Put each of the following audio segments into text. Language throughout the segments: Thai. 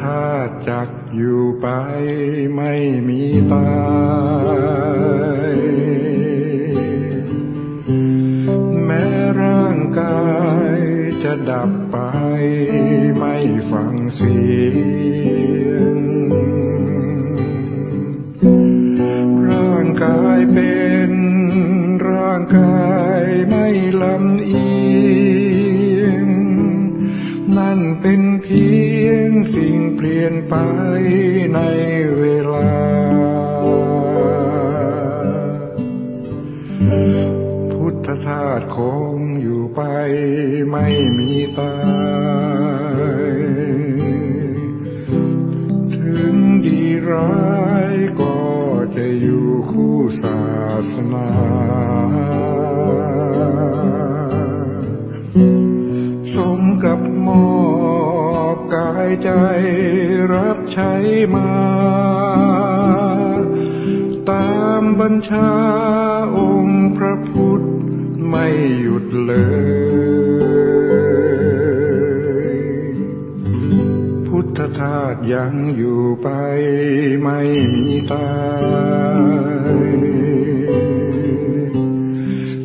ธาตุจักอยู่ไปไม่มีตายแม้ร่างกายจะดับไปไม่ฟังเสีย ลี่ยนไป ใช้มา ตามบัญชาองค์พระพุทธไม่หยุดเลยพุทธทาสยังอยู่ไปไม่มีตาย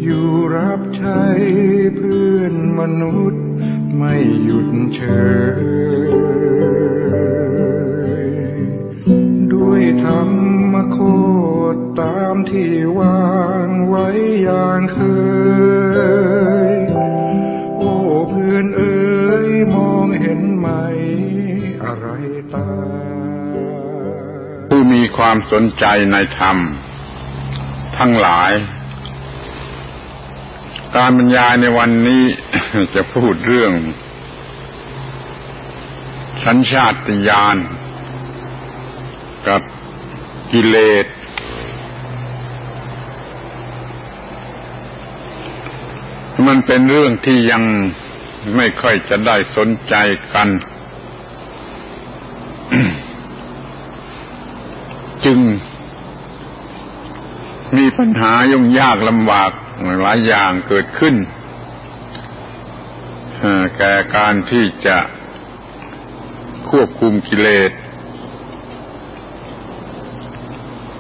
อยู่รับใช้เพื่อนมนุษย์ไม่หยุดเฉย ความสนใจในธรรม ทั้งหลาย การบรรยายในวันนี้จะพูดเรื่อง สัญชาติญาณกับกิเลสมันเป็นเรื่องที่ยังไม่ค่อยจะได้สนใจกัน จึง มีปัญหายุ่งยากลำบากหลายอย่างเกิดขึ้นแก่การที่จะควบคุมกิเลส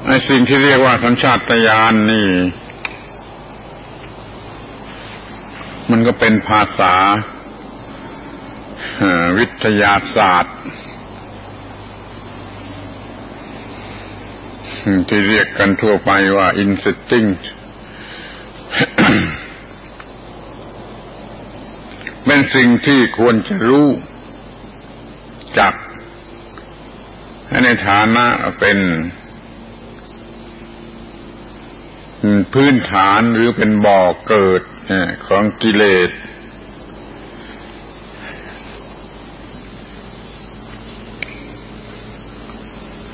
ไอ้สิ่งที่เรียกว่าสัญชาตญาณนนี่ มันก็เป็นภาษาวิทยาศาสตร์ ที่เรียกกันทั่วไปว่า instinct เป็นสิ่งที่ควรจะรู้จัก ในฐานะเป็นพื้นฐานหรือเป็นบ่อเกิดของกิเลส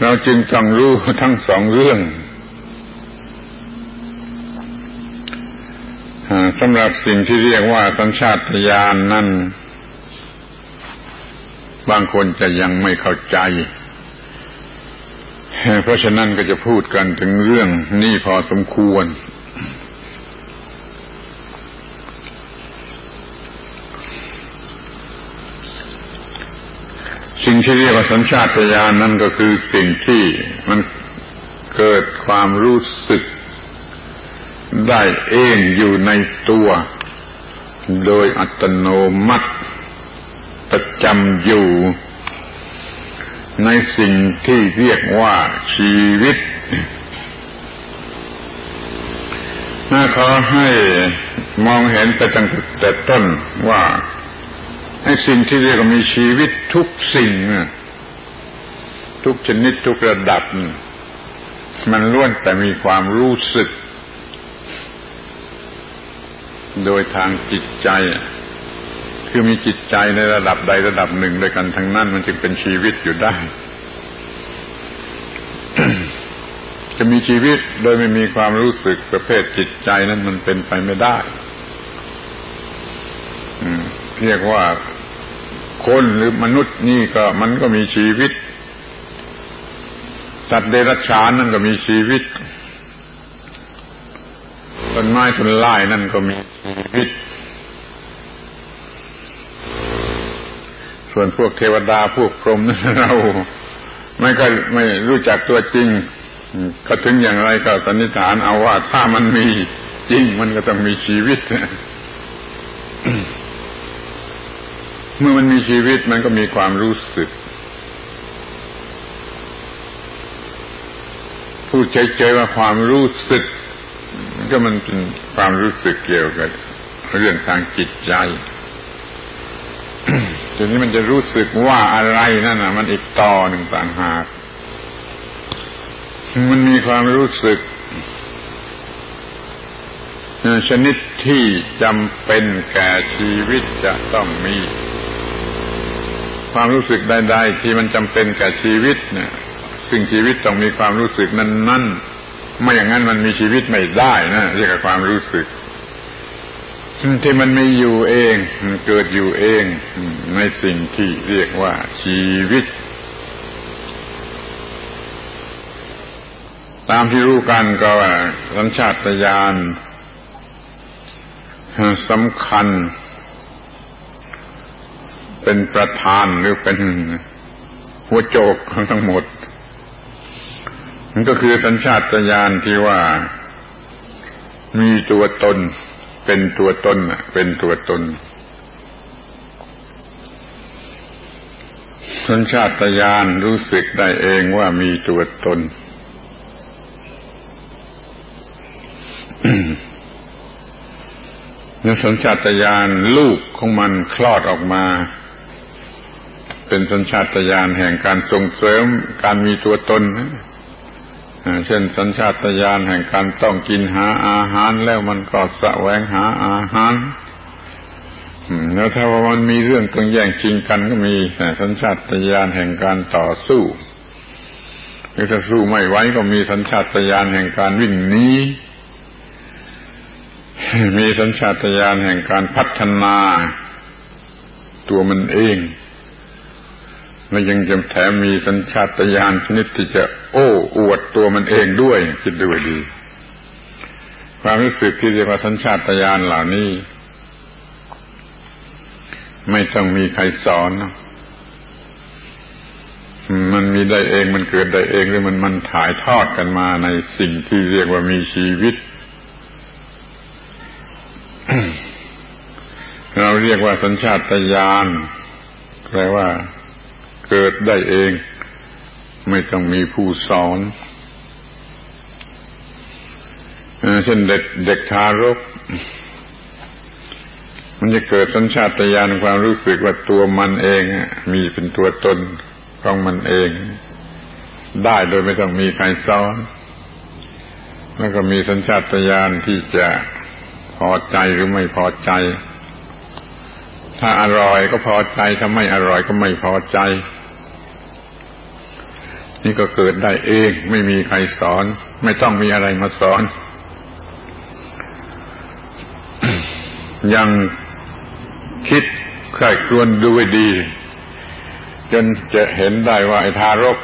เราจึงต้องรู้ทั้งสองเรื่องสำหรับสิ่งที่เรียกว่าสัญชาตญาณนนั่น บางคนจะยังไม่เข้าใจ เพราะฉะนั้นก็จะพูดกันถึงเรื่องนี้พอสมควร สิ่ง ที่เรียกว่าสัญชาตญาณนนั่นก็คือสิ่งที่มันเกิดความรู้สึก ได้เองอยู่ในตัว โดยอัตโนมัติ ประจำอยู่ ในสิ่งที่เรียกว่าชีวิตน่าขอให้มองเห็นไปตั้งแต่ต้นว่า ไอ้สิ่งที่เรียกว่ามีชีวิตทุกสิ่ง ทุกชนิดทุกระดับ มันล้วนแต่มีความรู้สึก โดยทางจิตใจ คือมีจิตใจในระดับใดระดับหนึ่งด้วยกันทั้งนั้นมันจึงเป็นชีวิตอยู่ได้ จะมีชีวิตโดยไม่มีความรู้สึกประเภทจิตใจนั้นมันเป็นไปไม่ได้ เรียกว่าคนหรือมนุษย์นี่ก็มันก็มีชีวิต สัตว์เดรัจฉานนั่นก็มีชีวิตต้นไม้ต้นไม้นั่นก็มีชีวิต ส่วนพวกเทวดาพวกพรหมนั่นเราไม่ก็ไม่รู้จักตัวจริง ก็ถึงอย่างไรก็สันนิษฐานเอาว่าถ้ามันมีจริงมันก็ต้องมีชีวิต เมื่อมันมีชีวิตมันก็มีความรู้สึก พูดเฉยๆว่าความรู้สึก ก็มันเป็นความรู้สึกเกี่ยวกับเรื่องทางจิตใจทีนี้มันจะรู้สึกว่าอะไรนั่นน่ะมันอีกต่อหนึ่งต่างหากมันมีความรู้สึกชนิดที่จำเป็นแก่ชีวิตจะต้องมี ความรู้สึกใด ๆ ที่มันจำเป็นแก่ชีวิตเนี่ยซึ่งชีวิตต้องมีความรู้สึกนั้นๆไม่อย่างนั้นมันมีชีวิตไม่ได้นะเรียกว่าความรู้สึกที่มันไม่อยู่เองมันเกิดอยู่เองในสิ่งที่เรียกว่าชีวิต ตามที่รู้กันก็ว่าสัญชาตญาณสำคัญ เป็นประธานหรือเป็นหัวโจกของทั้งหมด มันก็คือสัญชาตญาณที่ว่ามีตัวตน เป็นตัวตนเป็นตัวตน สัญชาตญาณรู้สึกได้เองว่ามีตัวตนแล้วสัญชาตญาณลูกของมันคลอดออกมา เป็นสัญชาตญาณแห่งการส่งเสริมการมีตัวตนเช่นสัญชาตญาณแห่งการต้องกินหาอาหารแล้วมันก็สะแวงหาอาหารแล้วถ้าว่ามันมีเรื่องต้องแย่งชิงกันก็มีสัญชาตญาณแห่งการต่อสู้หรือถ้าสู้ไม่ไหวก็มีสัญชาตญาณแห่งการวิ่งหนีมีสัญชาตญาณแห่งการพัฒนาตัวมันเอง และยังจะแถมมีสัญชาตญาณชนิดที่จะ โอ้อวดตัวมันเองด้วย คิดดูดี ความรู้สึกที่เรียกว่าสัญชาตญาณเหล่านี้ ไม่ต้องมีใครสอนมันมีได้เองมันเกิดได้เองหรือมันมันถ่ายทอดกันมาในสิ่งที่เรียกว่ามีชีวิต เราเรียกว่าสัญชาตญาณแปลว่า เกิดได้เอง ไม่ต้องมีผู้สอนเช่นเด็กเด็กทารก มันจะเกิดสัญชาตญาณความรู้สึกว่าตัวมันเอง มีเป็นตัวตนของมันเอง ได้โดยไม่ต้องมีใครสอน แล้วก็มีสัญชาตญาณที่จะพอใจหรือไม่พอใจ ถ้าอร่อยก็พอใจ ถ้าไม่อร่อยก็ไม่พอใจ นี่ก็เกิดได้เอง ไม่มีใครสอน ไม่ต้องมีอะไรมาสอน ยังคิดใครครวนดูดี จนจะเห็นได้ว่าไอ้ทารก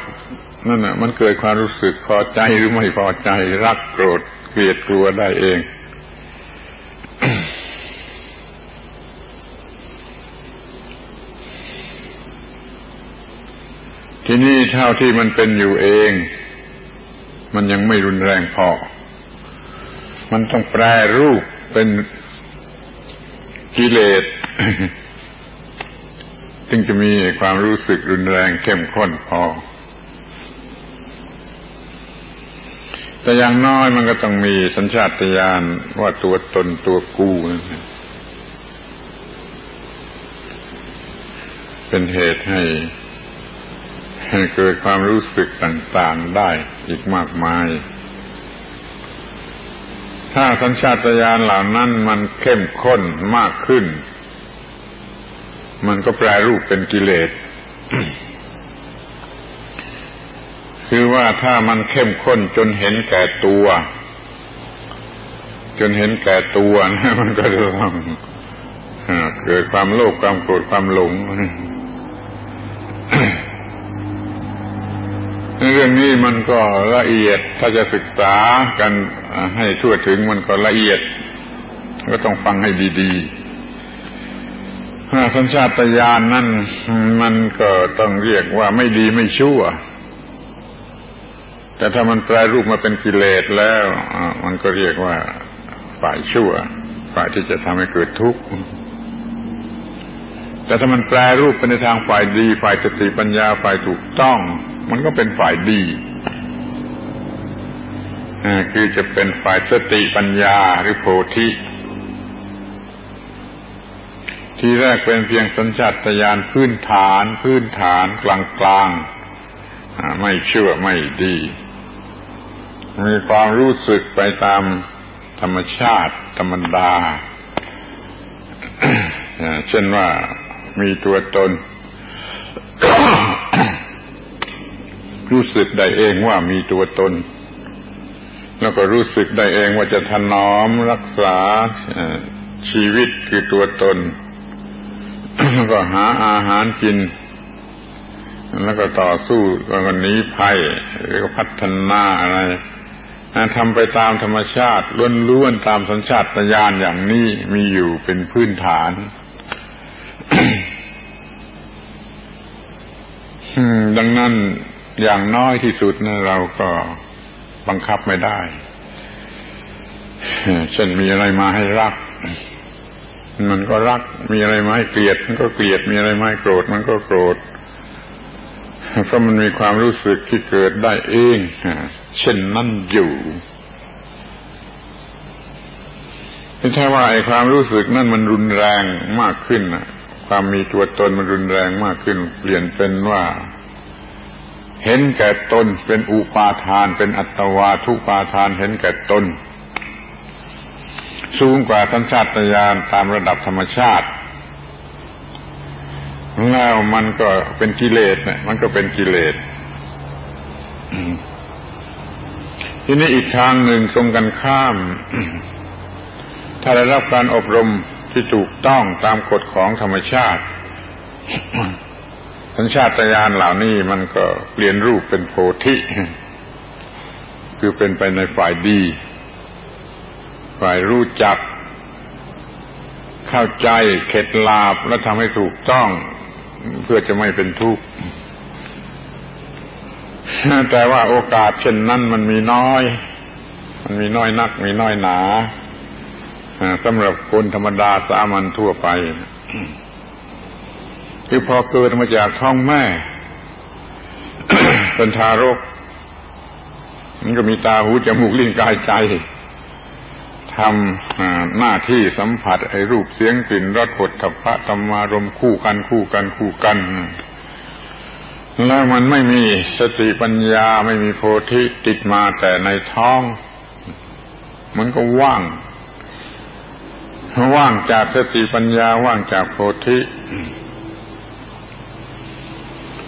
นั่นน่ะ มันเกิดความรู้สึกพอใจหรือไม่พอใจ รักโกรธเกลียดกลัวได้เอง ทีนี้เท่าที่มันเป็นอยู่เอง มันยังไม่รุนแรงพอ มันต้องแปรรูปเป็นกิเลสจึงจะมีความรู้สึกรุนแรงเข้มข้นพอ แต่อย่างน้อยมันก็ต้องมีสัญชาตญาณว่าตัวตนตัวกูเป็นเหตุให้ ให้เกิดความรู้สึกต่างๆได้อีกมากมาย ถ้าสัญชาตญาณเหล่านั้นมันเข้มข้นมากขึ้น มันก็แปลรูปเป็นกิเลส คือว่าถ้ามันเข้มข้นจนเห็นแก่ตัว จนเห็นแก่ตัวนะมันก็จะต้องเกิดความโลภความโกรธความหลง เรื่องนี้มันก็ละเอียด ถ้าจะศึกษากันให้ทั่วถึงมันก็ละเอียด ก็ต้องฟังให้ดีๆสัญชาตญาณนั่นมันก็ต้องเรียกว่าไม่ดีไม่ชั่ว แต่ถ้ามันแปลรูปมาเป็นกิเลสแล้วมันก็เรียกว่าฝ่ายชั่ว ฝ่ายที่จะทำให้เกิดทุกข์แต่ถ้ามันแปลรูปเป็นในทางฝ่ายดี ฝ่ายสติปัญญาฝ่ายถูกต้อง มันก็เป็นฝ่ายดีคือจะเป็นฝ่ายสติปัญญาหรือโพธิ ที่แรกเป็นเพียงสัญชาตญาณพื้นฐาน พื้นฐานกลางกลางไม่เชื่อไม่ดี มีความรู้สึกไปตามธรรมชาติธรรมดา เช่นว่ามีตัวตน รู้สึกได้เองว่ามีตัวตน แล้วก็รู้สึกได้เองว่าจะถนอมรักษาชีวิตคือตัวตน ก็หาอาหารกิน แล้วก็ต่อสู้แล้วก็หนีภัยหรือพัฒนาอะไรทำไปตามธรรมชาติล้วนๆตามสัญชาตญาณอย่างนี้มีอยู่เป็นพื้นฐานดังนั้น อย่างน้อยที่สุดนะเราก็บังคับไม่ได้ เช่นมีอะไรมาให้รัก มันก็รัก มีอะไรมาให้เกลียด มันก็เกลียด มีอะไรมาให้โกรธ มันก็โกรธ เพราะมันมีความรู้สึกที่เกิดได้เอง เช่นนั่นอยู่ไม่ใช่ว่าไอ้ความรู้สึกนั่นมันรุนแรงมากขึ้นความมีตัวตนมันรุนแรงมากขึ้น เปลี่ยนเป็นว่า เห็นแก่ตนเป็นอุปาทาน เป็นอัตวาทุปาทานเห็นแก่ตนสูงกว่าสัญชาตญาณตามระดับธรรมชาติแล้วมันก็เป็นกิเลสเนี่ยมันก็เป็นกิเลสทีนี้อีกทางหนึ่งตรงกันข้าม ถ้าได้รับการอบรมที่ถูกต้องตามกฎของธรรมชาติ สัญชาตญาณเหล่านี้มันก็เปลี่ยนรูปเป็นโพธิ คือเป็นไปในฝ่ายดี ฝ่ายรู้จัก เข้าใจเข็ดลาบและทำให้ถูกต้อง เพื่อจะไม่เป็นทุกข์แต่ว่าโอกาสเช่นนั้นมันมีน้อย มันมีน้อยนัก มีน้อยหนาสำหรับคนธรรมดาสามัญทั่วไป คือพอเกิดมาจากท้องแม่ เป็นทารก มันก็มีตาหูจมูกลิ้นกายใจทำหน้าที่สัมผัสไอ้รูปเสียงกลิ่นรสผลทพะธรรมารมคู่กันคู่กันคู่กัน แล้วมันไม่มีสติปัญญาไม่มีโพธิติดมาแต่ในท้อง มันก็ว่าง ว่างจากสติปัญญาว่างจากโพธิ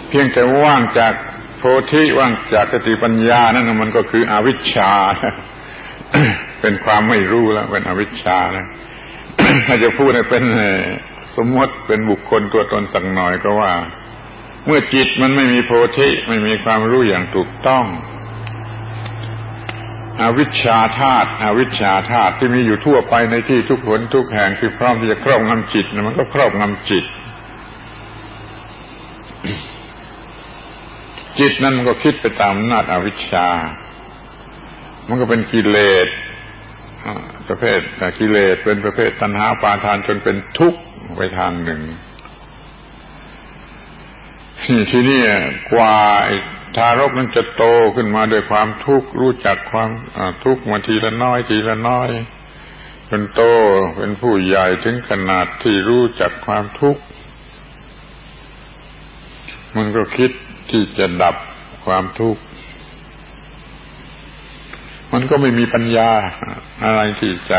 เพียงแต่ว่างจากโพธิว่างจากสติปัญญานั่นมันก็คืออวิชชา เป็นความไม่รู้แล้ว เป็นอวิชชาแล้วถ้าจะพูดให้เป็นสมมติเป็นบุคคลตัวตนสักหน่อยก็ว่า เมื่อจิตมันไม่มีโพธิไม่มีความรู้อย่างถูกต้อง อวิชชาธาตุอวิชชาธาตุที่มีอยู่ทั่วไปในที่ทุกผลทุกแห่งที่พร้อมที่จะครอบงำจิตมันก็ครอบงำจิต จิตนั้นมันก็คิดไปตามอำนาจอวิชชา มันก็เป็นกิเลสประเภทกิเลสเป็นประเภทตัณหาปาทานจนเป็นทุกข์ไปทางหนึ่งทีนี้กว่าทารกนั้นจะโตขึ้นมาด้วยความทุกข์รู้จักความทุกข์มาทีละน้อยทีละน้อยจนโตเป็นผู้ใหญ่ถึงขนาดที่รู้จักความทุกข์มันก็คิด ที่จะดับความทุกข์ มันก็ไม่มีปัญญาอะไรที่จะ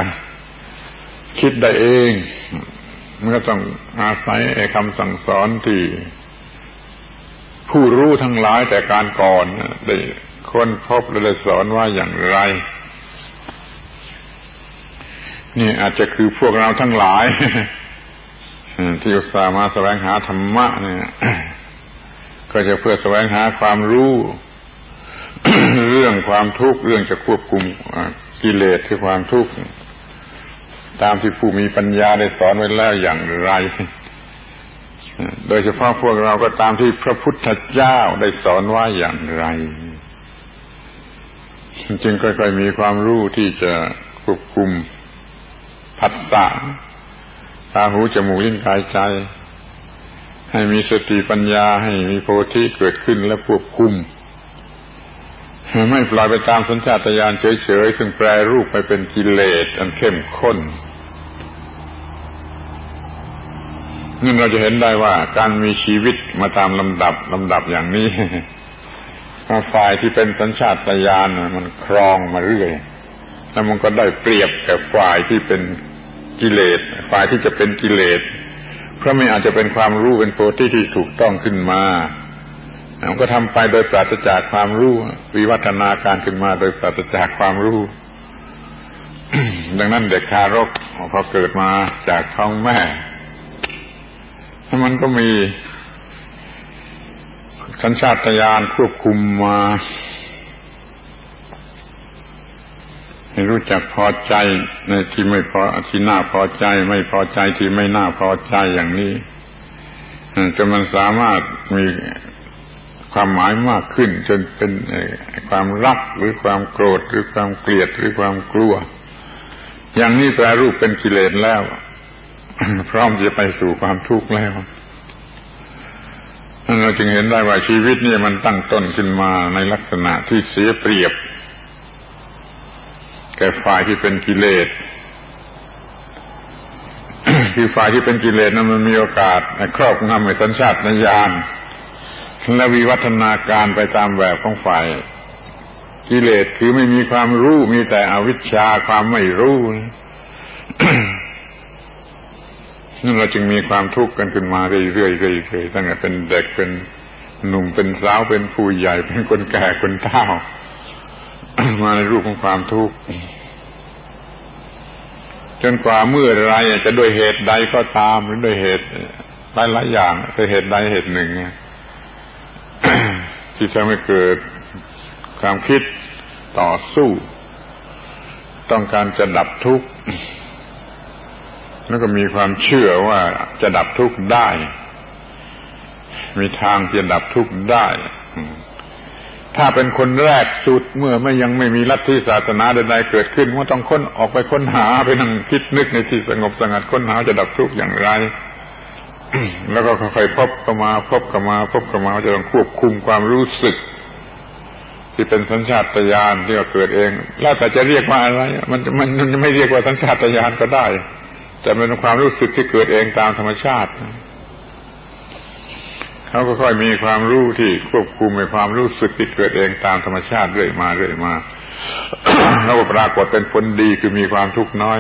คิดได้เอง มันก็ต้องอาศัยคำสั่งสอนที่ผู้รู้ทั้งหลายแต่การก่อนได้ค้นพบและได้สอนว่าอย่างไร นี่อาจจะคือพวกเราทั้งหลาย ที่อุตส่าห์มาแสวงหาธรรมะเนี่ย ก็จะเพื่อแสวงหาความรู้ เรื่องความทุกข์เรื่องจะควบคุมกิเลสคือความทุกข์ตามที่ผู้มีปัญญาได้สอนไว้แล้วอย่างไร โดยเฉพาะพวกเราก็ตามที่พระพุทธเจ้าได้สอนว่าอย่างไร จึงค่อยๆมีความรู้ที่จะควบคุมผัสสะตาหูจมูกลิ้นกายใจ ให้มีสติปัญญาให้มีโพธิเกิดขึ้นและควบคุม ไม่ปล่อยไปตามสัญชาตญาณเฉยๆ ซึ่งแปรรูปไปเป็นกิเลสอันเข้มข้นนั่นเราจะเห็นได้ว่าการมีชีวิตมาตามลำดับลำดับอย่างนี้ฝ่ายที่เป็นสัญชาตญาณมันครองมาเรื่อยแล้วมันก็ได้เปรียบกับฝ่ายที่เป็นกิเลส ฝ่ายที่จะเป็นกิเลส เพราะไม่อาจจะเป็นความรู้เป็นโพธิที่ถูกต้องขึ้นมามันก็ทำไปโดยปราศจากความรู้ วิวัฒนาการขึ้นมาโดยปราศจากความรู้ ดังนั้นเด็กทารกพอเกิดมาจากท้องแม่ มันก็มีสัญชาตญาณควบคุมมา ให้รู้จักพอใจในที่ไม่พอที่น่าพอใจ ไม่พอใจที่ไม่น่าพอใจอย่างนี้จนมันสามารถมีความหมายมากขึ้น จนเป็นความรักหรือความโกรธหรือความเกลียดหรือความกลัว อย่างนี้แปลรูปเป็นกิเลสแล้ว พร้อมจะไปสู่ความทุกข์แล้วเราจึงเห็นได้ว่าชีวิตนี่มันตั้งต้นขึ้นมาในลักษณะที่เสียเปรียบ แก่ฝ่ายที่เป็นกิเลสคือฝ่ายที่เป็นกิเลสนั้นมันมีโอกาสครอบงำในสัญชาตญาณและวิวัฒนาการไปตามแบบของฝ่าย กิเลสคือไม่มีความรู้มีแต่อวิชชาความไม่รู้นั่นเราจึงมีความทุกข์กันขึ้นมาเรื่อยๆเรื่อยๆตั้งแต่เป็นเด็กเป็นหนุ่มเป็นสาวเป็นผู้ใหญ่เป็นคนแก่คนเฒ่า มาในรูปของความทุกข์จนกว่าเมื่อไรจะด้วยเหตุใดก็ตามหรือด้วยเหตุหลายหลายอย่างคือเหตุใดเหตุหนึ่งที่ทำให้เกิดความคิดต่อสู้ ต้องการจะดับทุกข์แล้วก็มีความเชื่อว่าจะดับทุกข์ได้ มีทางจะดับทุกข์ได้ ถ้าเป็นคนแรกสุดเมื่อไม่ยังไม่มีลัทธิศาสนาใดๆเกิดขึ้นว่าต้องค้นออกไปค้นหาไปนั่งคิดนึกในที่สงบสงัดค้นหาจะดับทุกข์อย่างไรแล้วก็ค่อยๆพบเข้ามาพบเข้ามาพบเข้ามาจะต้องควบคุมความรู้สึก ที่เป็นสัญชาตญาณที่เกิดเอง แล้วแต่จะเรียกว่าอะไร มันมันไม่เรียกว่าสัญชาตญาณก็ได้ แต่เป็นความรู้สึกที่เกิดเองตามธรรมชาติ เขาก็ค่อยมีความรู้ที่ควบคุมในความรู้สึกที่เกิดเองตามธรรมชาติเรื่อยมาเรื่อยมาแล้วก็ปรากฏเป็นผลดีคือมีความทุกข์น้อย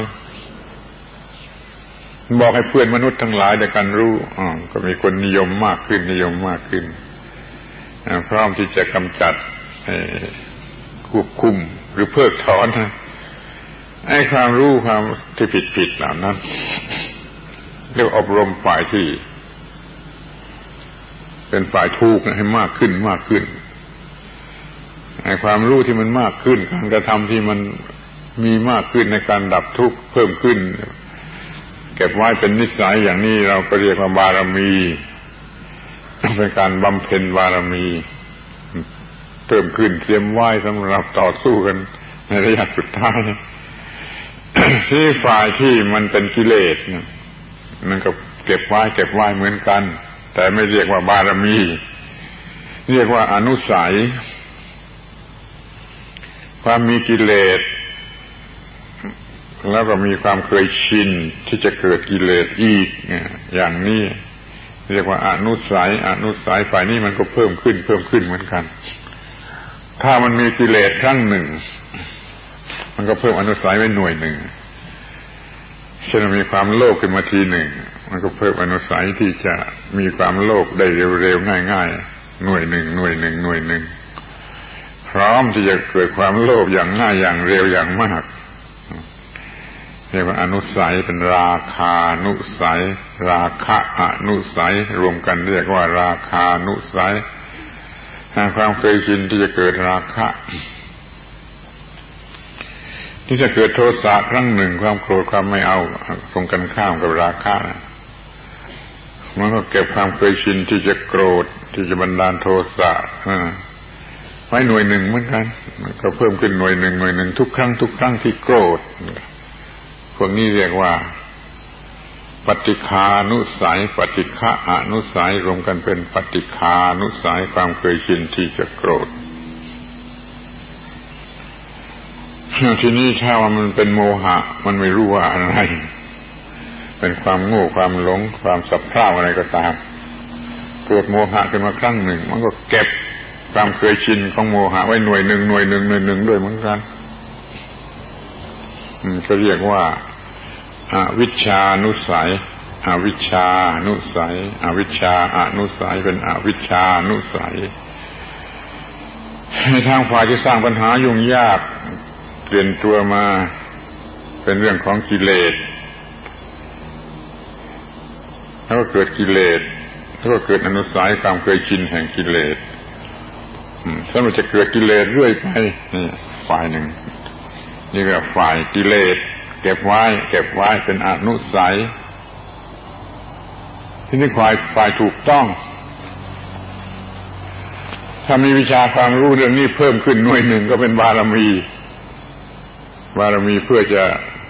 บอกให้เพื่อนมนุษย์ทั้งหลายเดียกันรู้อก็มีคนนิยมมากขึ้นนิยมมากขึ้นพร้อมที่จะกำจัดควบคุมหรือเพิกถอนไอ้ความรู้ความที่ผิดผิดเหล่านั้นเรียกอบรมฝ่ายที่ เป็นฝ่ายทุกข์ให้มากขึ้นมากขึ้นไอ้ความรู้ที่มันมากขึ้น การกระทำที่มันมีมากขึ้นในการดับทุกข์เพิ่มขึ้น เก็บไว้เป็นนิสัยอย่างนี้เราก็เรียกว่าบารมีเป็นการบำเพ็ญบารมี เพิ่มขึ้นเตรียมไว้สำหรับต่อสู้กัน ในระยะสุดท้ายที่ฝ่ายที่มันเป็นกิเลสมันก็เก็บไว้เก็บไว้เหมือนกัน แต่ไม่เรียกว่าบารมี เรียกว่าอนุสัย ความมีกิเลส แล้วก็มีความเคยชินที่จะเกิดกิเลสอีกอย่างนี้เรียกว่าอนุสัย อนุสัยฝ่ายนี้มันก็เพิ่มขึ้น เพิ่มขึ้นเหมือนกัน ถ้ามันมีกิเลสครั้งหนึ่ง มันก็เพิ่มอนุสัยไว้หน่วยหนึ่งเช่นมีความโลภขึ้นมาทีหนึ่ง มันก็เพิ่มอนุสัยที่จะมีความโลภได้เร็วๆง่าย ๆ หน่วยหนึ่งหน่วยหนึ่งหน่วยหนึ่งพร้อมที่จะเกิดความโลภอย่างง่ายอย่างเร็วอย่างมากเรียกว่าอนุสัยเป็นราคานุสัย ราคะอนุสัย รวมกันเรียกว่าราคานุสัยความเคยชินที่จะเกิดราคะ ที่จะเกิดโทสะครั้งหนึ่งความโกรธความไม่เอาตรงกันข้ามกับราคะ มันก็เก็บความเคยชินที่จะโกรธที่จะบันดาลโทสะไว้หน่วยหนึ่งเหมือนกัน ก็เพิ่มขึ้นหน่วยหนึ่งหน่วยหนึ่งทุกครั้งทุกครั้งที่โกรธพวกนี้เรียกว่า ปฏิคานุสัย ปฏิฆะอนุสัยรวมกันเป็นปฏิคานุสัยความเคยชินที่จะโกรธทีนี้ถ้าว่ามันเป็นโมหะ มันไม่รู้ว่าอะไร เป็นความโง่ความหลง ความสับเพร่าอะไรก็ตามเกิดโมหะขึ้นมาครั้งหนึ่ง มันก็เก็บความเคยชินของโมหะไว้หน่วยหนึ่งหน่วยหนึ่งหน่วยหนึ่งด้วยเหมือนกันก็เรียกว่าอาวิชานุสัยอวิชานุสัยอวิชาอนุสัยเป็นอวิชานุสัยในทางฝ่ายที่สร้างปัญหายุ่งยากเปลี่ยนตัวมาเป็นเรื่องของกิเลส แล้วก็เกิดกิเลสแล้วก็เกิดอนุสัยความเคยชินแห่งกิเลสถ้ามันจะเกิดกิเลสเรื่อยไปนี่ฝ่ายหนึ่ง นี่ก็ฝ่ายกิเลสเก็บไว้เก็บไว้เป็นอนุสัย ที่นี่ฝ่ายฝ่ายถูกต้อง ถ้ามีวิชาความรู้เรื่องนี้เพิ่มขึ้นหน่วยหนึ่งก็เป็นบารมี บารมีเพื่อจะ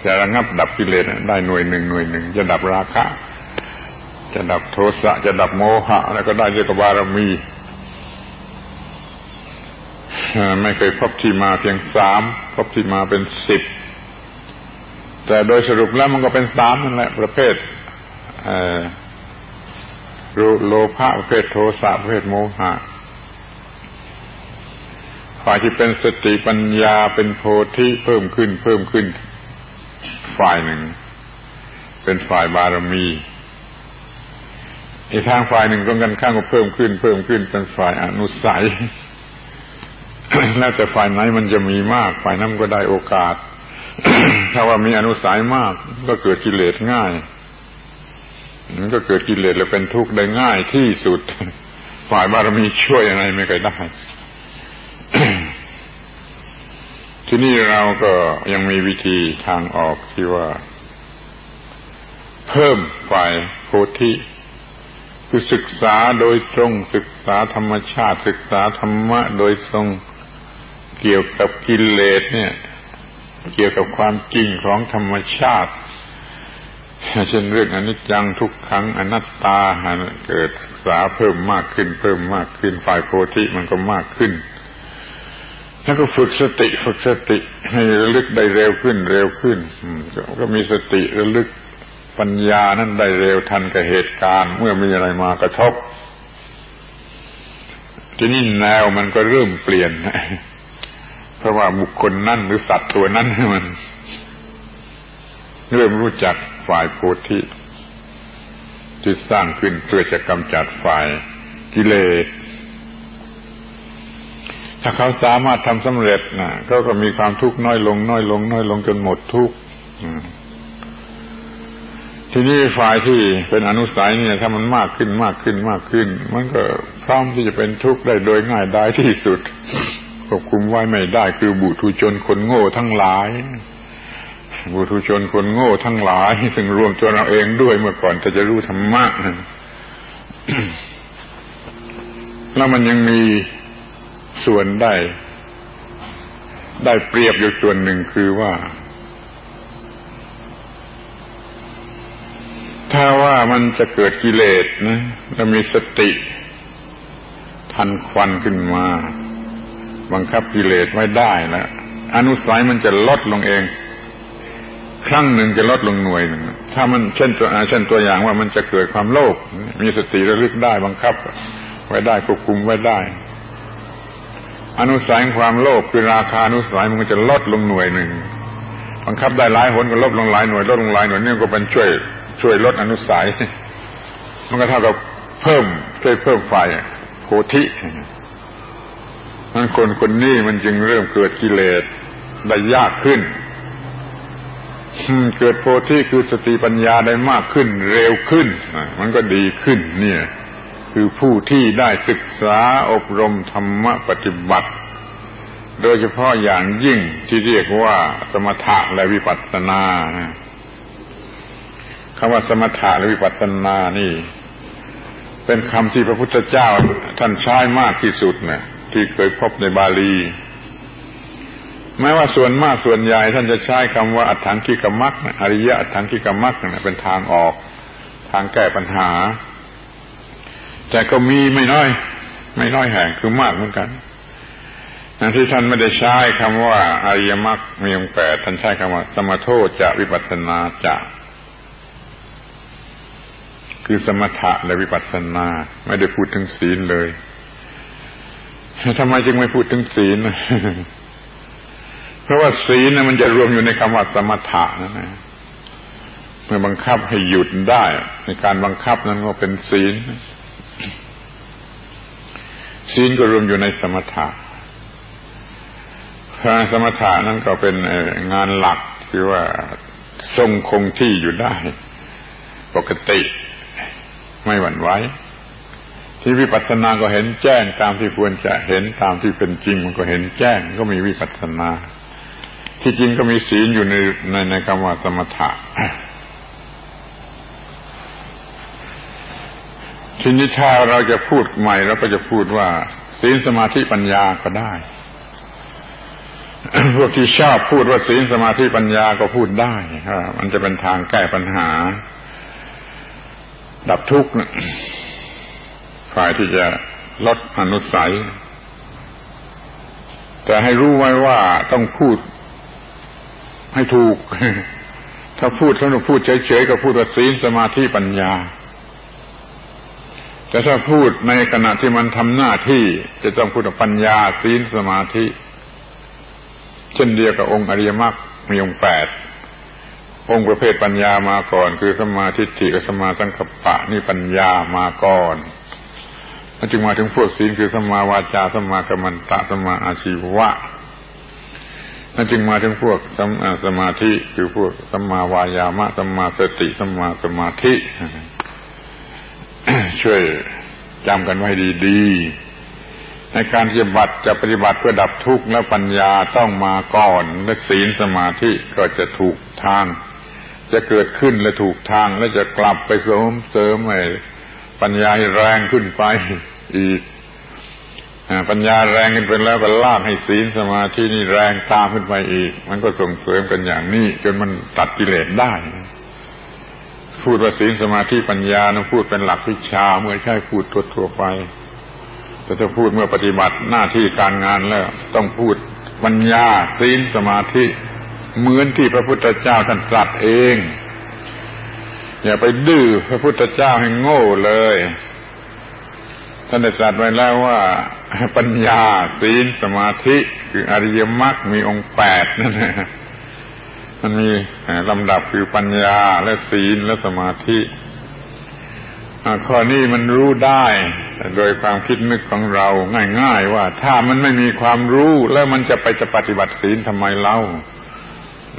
จะระงับดับกิเลสได้หน่วยหนึ่งหน่วยหนึ่งจะดับราคะ จะดับโทสะจะดับโมหะแล้วก็ได้เรียกบารมีไม่เคยพบที่มาเพียงสามพบที่มาเป็นสิบแต่โดยสรุปแล้วมันก็เป็นสามนั่นแหละประเภทโลภะประเภทโทสะประเภทโมหะฝ่ายที่เป็นสติปัญญาเป็นโพธิเพิ่มขึ้นเพิ่มขึ้น ฝ่ายหนึ่ง เป็นฝ่ายบารมี อีกทางฝ่ายหนึ่งตรงกันข้ามก็เพิ่มขึ้น เพิ่มขึ้นเป็นฝ่ายอนุสัยแล้วแต่ฝ่ายไหนมันจะมีมาก ฝ่ายนั้นก็ได้โอกาส ถ้าว่ามีอนุสัยมาก ก็เกิดกิเลสง่ายมันก็เกิดกิเลสแล้วเป็นทุกข์ได้ง่ายที่สุด ฝ่ายบารมีช่วยอะไรไม่เคยได้ ที่นี่เราก็ยังมีวิธีทางออกที่ว่า เพิ่มฝ่ายโพธิ คือศึกษาโดยตรงศึกษาธรรมชาติ ศึกษาธรรมะโดยตรงเกี่ยวกับกิเลสเนี่ย เกี่ยวกับความจริงของธรรมชาติเช่นเรื่องอนิจจังทุกครั้งอนัตตาเกิดศึกษาเพิ่มมากขึ้น เพิ่มมากขึ้นฝ่ายโพธิมันก็มากขึ้น แล้วก็ฝึกสติฝึกสติให้ระลึกได้เร็วขึ้นเร็วขึ้นก็มีสติระลึก ปัญญานั้นได้เร็วทันกับเหตุการณ์ เมื่อมีอะไรมากระทบ ทีนี้แนวมันก็เริ่มเปลี่ยน เพราะว่าบุคคลนั่นหรือสัตว์ตัวนั้นมันเริ่มรู้จักฝ่ายโพธิที่สร้างขึ้นเพื่อจะกำจัดฝ่ายกิเลส ถ้าเขาสามารถทำสำเร็จนะเขาก็มีความทุกข์น้อยลง น้อยลง น้อยลงจนหมดทุกข์ ทีนี้ฝ่ายที่เป็นอนุสัยเนี่ย ถ้ามันมากขึ้นมากขึ้นมากขึ้น มันก็พร้อมที่จะเป็นทุกข์ได้โดยง่ายได้ที่สุดควบคุมไว้ไม่ได้คือบุตุชนคนโง่ทั้งหลาย บุตุชนคนโง่ทั้งหลาย ซึ่งรวมตัวเราเองด้วยเมื่อก่อนจะจะรู้ธรรมะแล้วมันยังมีส่วนได้ ได้เปรียบอยู่ส่วนหนึ่งคือว่า ถ้าว่ามันจะเกิดกิเลสนะแล้วมีสติ ทันควันขึ้นมา บังคับกิเลสไว้ได้แล้วอนุสัยมันจะลดลงเอง ครั้งหนึ่งจะลดลงหน่วยหนึ่งถ้ามันเช่นตัวเช่นตัวอย่างว่ามันจะเกิดความโลภมีสติระลึกได้บังคับ ไว้ได้ควบคุมไว้ได้ อนุสัยความโลภคือราคาอนุสัยมันจะลดลงหน่วยหนึ่งบังคับได้หลายหนก็ลดลงหลายหน่วยลดลงหลายหน่วยนี่ก็เป็นช่วย ช่วยลดอนุสัย มันก็เท่ากับเพิ่มช่วยเพิ่มไฟโพธินั้นคนคนนี้มันจึงเริ่มเกิดกิเลสได้ยากขึ้น เกิดโพธิคือสติปัญญาได้มากขึ้นเร็วขึ้น มันก็ดีขึ้น เนี่ย คือผู้ที่ได้ศึกษาอบรมธรรมปฏิบัติ โดยเฉพาะอย่างยิ่งที่เรียกว่าสมถะและวิปัสสนา คำว่าสมถะและวิปัสสนานี่ เป็นคำที่พระพุทธเจ้าท่านใช้มากที่สุดนะที่เคยพบในบาลี แม้ว่าส่วนมากส่วนใหญ่ท่านจะใช้คำว่าอัฏฐังคิกมักอริยะอัฏฐังคิกมักนะเป็นทางออก ทางแก้ปัญหา แต่ก็มีไม่น้อย ไม่น้อยแห่งคือมากเหมือนกันที่ท่านไม่ได้ใช้คำว่าอริยมรรคมีองแปดท่านใช้คำว่า สมโทจะวิปัสนาจะ คือสมถะและวิปัสสนา ไม่ได้พูดถึงศีลเลยทำไมจึงไม่พูดถึงศีล เพราะว่าศีลนะมันจะรวมอยู่ในคำว่าสมถะนั่นเมื่อบังคับให้หยุดได้ ในการบังคับนั้นก็เป็นศีล ศีลก็รวมอยู่ในสมถะการสมถะนั้นก็เป็นงานหลักที่ว่าทรงคงที่อยู่ได้ ปกติ ไม่หวั่นไหวที่วิปัสสนาก็เห็นแจ้งตามที่ควรจะเห็นตามที่เป็นจริงมันก็เห็นแจ้งก็มีวิปัสสนา ที่จริงก็มีศีลอยู่ในในในคำว่าสมถะทีนี้ถ้าเราจะพูดใหม่เราก็จะพูดว่า ศีลสมาธิปัญญาก็ได้ พวกที่ชอบพูดว่าศีลสมาธิปัญญาก็พูดได้มันจะเป็นทางแก้ปัญหา ดับทุกข์ฝ่ายที่จะลดอนุสัย แต่ให้รู้ไว้ว่าต้องพูดให้ถูก ถ้าพูดสนุกพูดเฉยๆก็พูดว่าศีลสมาธิปัญญา แต่ถ้าพูดในขณะที่มันทำหน้าที่จะต้องพูดว่าปัญญาศีลสมาธิ เช่นเดียวกับองค์อริยมรรคมีองค์แปด องค์ประเภทปัญญามาก่อน คือสมาธิิกับสมาสังกัปปะนี่ปัญญามาก่อนแล้วจึงมาถึงพวกศีลคือสมาวาจาสมากรรมันตะสมาอาชีวะนั่นจึงมาถึงพวกสมสมาธิคือพวกสมาวายามะสมาสติสมาสมาธิ ช่วยจำกันไว้ดีๆในการปฏิบัติจะปฏิบัติเพื่อดับทุกข์และปัญญาต้องมาก่อน และศีลสมาธิก็จะถูกทาง จะเกิดขึ้นและถูกทางและจะกลับไปเสริมเสริมให้ปัญญาแรงขึ้นไปอีกปัญญาแรงขึ้นไปแล้วก็ลากให้ศีลสมาธินี่แรงตามขึ้นไปอีก มันก็ส่งเสริมกันอย่างนี้ จนมันตัดกิเลสได้ พูดว่าศีลสมาธิปัญญานะพูดเป็นหลักวิชาเมื่อใช่พูดทั่วไป แต่ถ้าพูดเมื่อปฏิบัติหน้าที่การงานแล้ว ต้องพูดปัญญาศีลสมาธิ เหมือนที่พระพุทธเจ้าท่านตรัสเอง อย่าไปดื้อพระพุทธเจ้าให้โง่เลย ท่านได้ตรัสไว้แล้วว่า ปัญญาศีลสมาธิ คืออริยมรรคมีองค์แปดนั่นแหละมันมีลำดับคือปัญญาและศีลและสมาธิข้อนี้มันรู้ได้ โดยความคิดนึกของเราง่าย ๆ ว่าถ้ามันไม่มีความรู้แล้วมันจะไปจะปฏิบัติศีลทำไมเล่า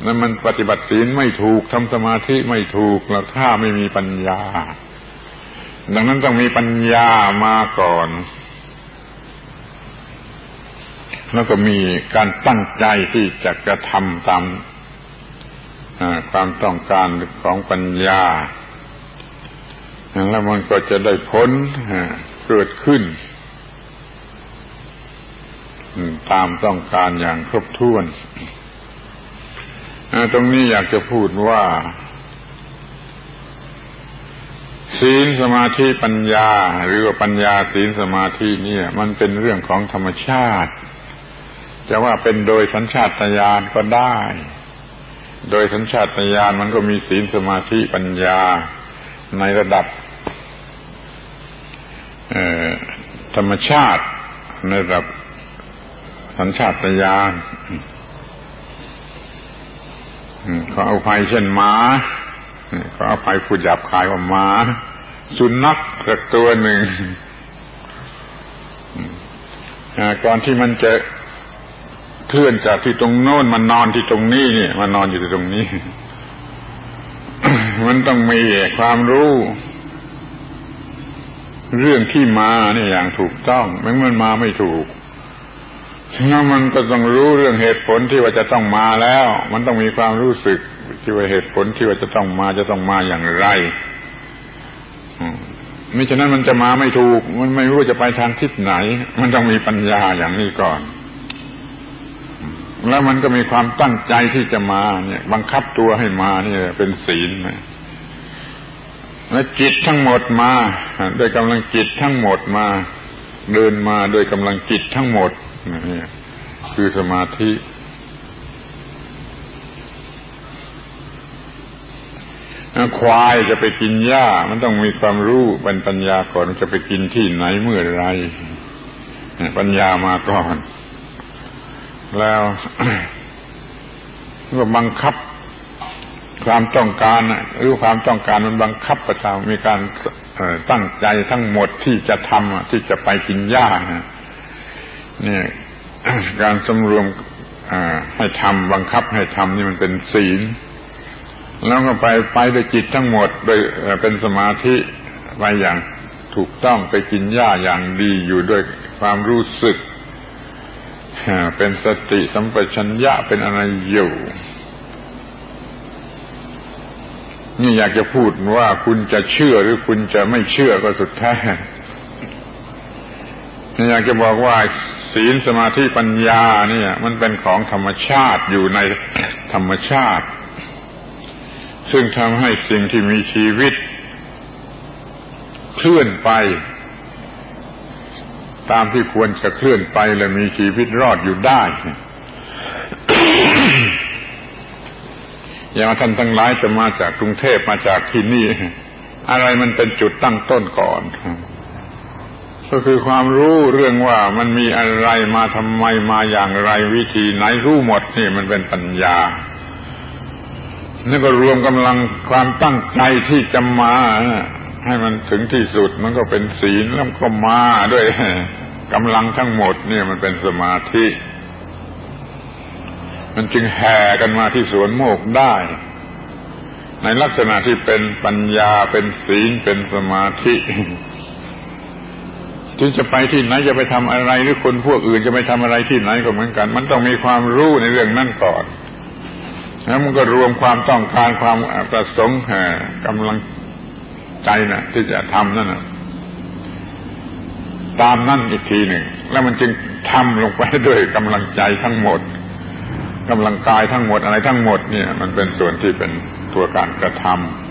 นั่นมันปฏิบัติศีลไม่ถูกทำสมาธิไม่ถูกแล้วถ้าไม่มีปัญญา ดังนั้นต้องมีปัญญามาก่อน แล้วก็มีการตั้งใจที่จะกระทำตามความต้องการของปัญญา แล้วมันก็จะได้ผลเกิดขึ้น ตามต้องการอย่างครบถ้วน ตรงนี้อยากจะพูดว่า ศีลสมาธิปัญญา หรือว่าปัญญาศีลสมาธิเนี่ย มันเป็นเรื่องของธรรมชาติ จะว่าเป็นโดยสัญชาตญาณก็ได้ โดยสัญชาตญาณมันก็มีศีลสมาธิปัญญาในระดับธรรมชาติในระดับสัญชาตญาณ ขาเอาภัยเช่นหมาเขาเอาภัยผู้หยาบคายว่าหมาสุนัขสักตัวหนึ่งก่อนที่มันจะเคลื่อนจากที่ตรงโน้นมันนอนที่ตรงนี้เนี่ยมันนอนอยู่ที่ตรงนี้ มันต้องมีความรู้ เรื่องที่มาเนี่ยอย่างถูกต้องไม่มันมาไม่ถูก งั้นมันก็ต้องรู้เรื่องเหตุผลที่ว่าจะต้องมาแล้ว มันต้องมีความรู้สึกที่ว่าเหตุผลที่ว่าจะต้องมาจะต้องมาอย่างไรมิฉะนั้นมันจะมาไม่ถูก มันไม่รู้จะไปทางทิศไหน มันต้องมีปัญญาอย่างนี้ก่อน แล้วมันก็มีความตั้งใจที่จะมา เนี่ย บังคับตัวให้มานี่เป็นศีลนะและจิตทั้งหมดมาโดยกำลังจิตทั้งหมดมา เดินมาโดยกำลังจิตทั้งหมด นี่คือสมาธิ ควายจะไปกินหญ้า มันต้องมีความรู้เป็นปัญญาก่อนจะไปกินที่ไหนเมื่อไร ปัญญามาก่อน แล้วก็บังคับความต้องการหรือความต้องการมันบังคับประชามีการตั้งใจทั้งหมดที่จะทำที่จะไปกินหญ้าเนี่ยการสำรวมให้ทำบังคับให้ทำนี่มันเป็นศีล แล้วก็ไปไปโดยจิตทั้งหมดโดยเป็นสมาธิไปอย่างถูกต้องไปกินหญ้าอย่างดีอยู่ด้วยความรู้สึกเป็นสติสัมปชัญญะเป็นอะไรอยู่นี่อยากจะพูดว่าคุณจะเชื่อหรือคุณจะไม่เชื่อก็สุดแท้นี่อยากจะบอกว่า ศีลสมาธิปัญญาเนี่ย มันเป็นของธรรมชาติอยู่ในธรรมชาติ ซึ่งทำให้สิ่งที่มีชีวิต เคลื่อนไป ตามที่ควรจะเคลื่อนไปและมีชีวิตรอดอยู่ได้อย่างท่านทั้งหลายจะมาจากกรุงเทพมาจากที่นี่ อะไรมันเป็นจุดตั้งต้นก่อน ก็คือความรู้เรื่องว่ามันมีอะไรมาทำไมมาอย่างไรวิธีไหนรู้หมดนี่มันเป็นปัญญานี่ก็รวมกำลังความตั้งใจที่จะมาให้มันถึงที่สุดมันก็เป็นศีลแล้วก็มาด้วยกำลังทั้งหมดเนี่ยมันเป็นสมาธิ มันจึงแห่กันมาที่สวนโมกได้ ในลักษณะที่เป็นปัญญาเป็นศีลเป็นสมาธิ ที่จะไปที่ไหนจะไปทำอะไรหรือคนพวกอื่นจะไปทำอะไรที่ไหนก็เหมือนกัน มันต้องมีความรู้ในเรื่องนั้นก่อนแล้วมันก็รวมความต้องการความประสงค์กำลังใจนะ่ะ ที่จะทำนั่นนะตามนั่นอีกทีหนึ่งแล้วมันจึงทำลงไปด้วยกำลังใจทั้งหมดกำลังกายทั้งหมดอะไรทั้งหมดเนี่ย มันเป็นส่วนที่เป็นตัวการกระทำนั้น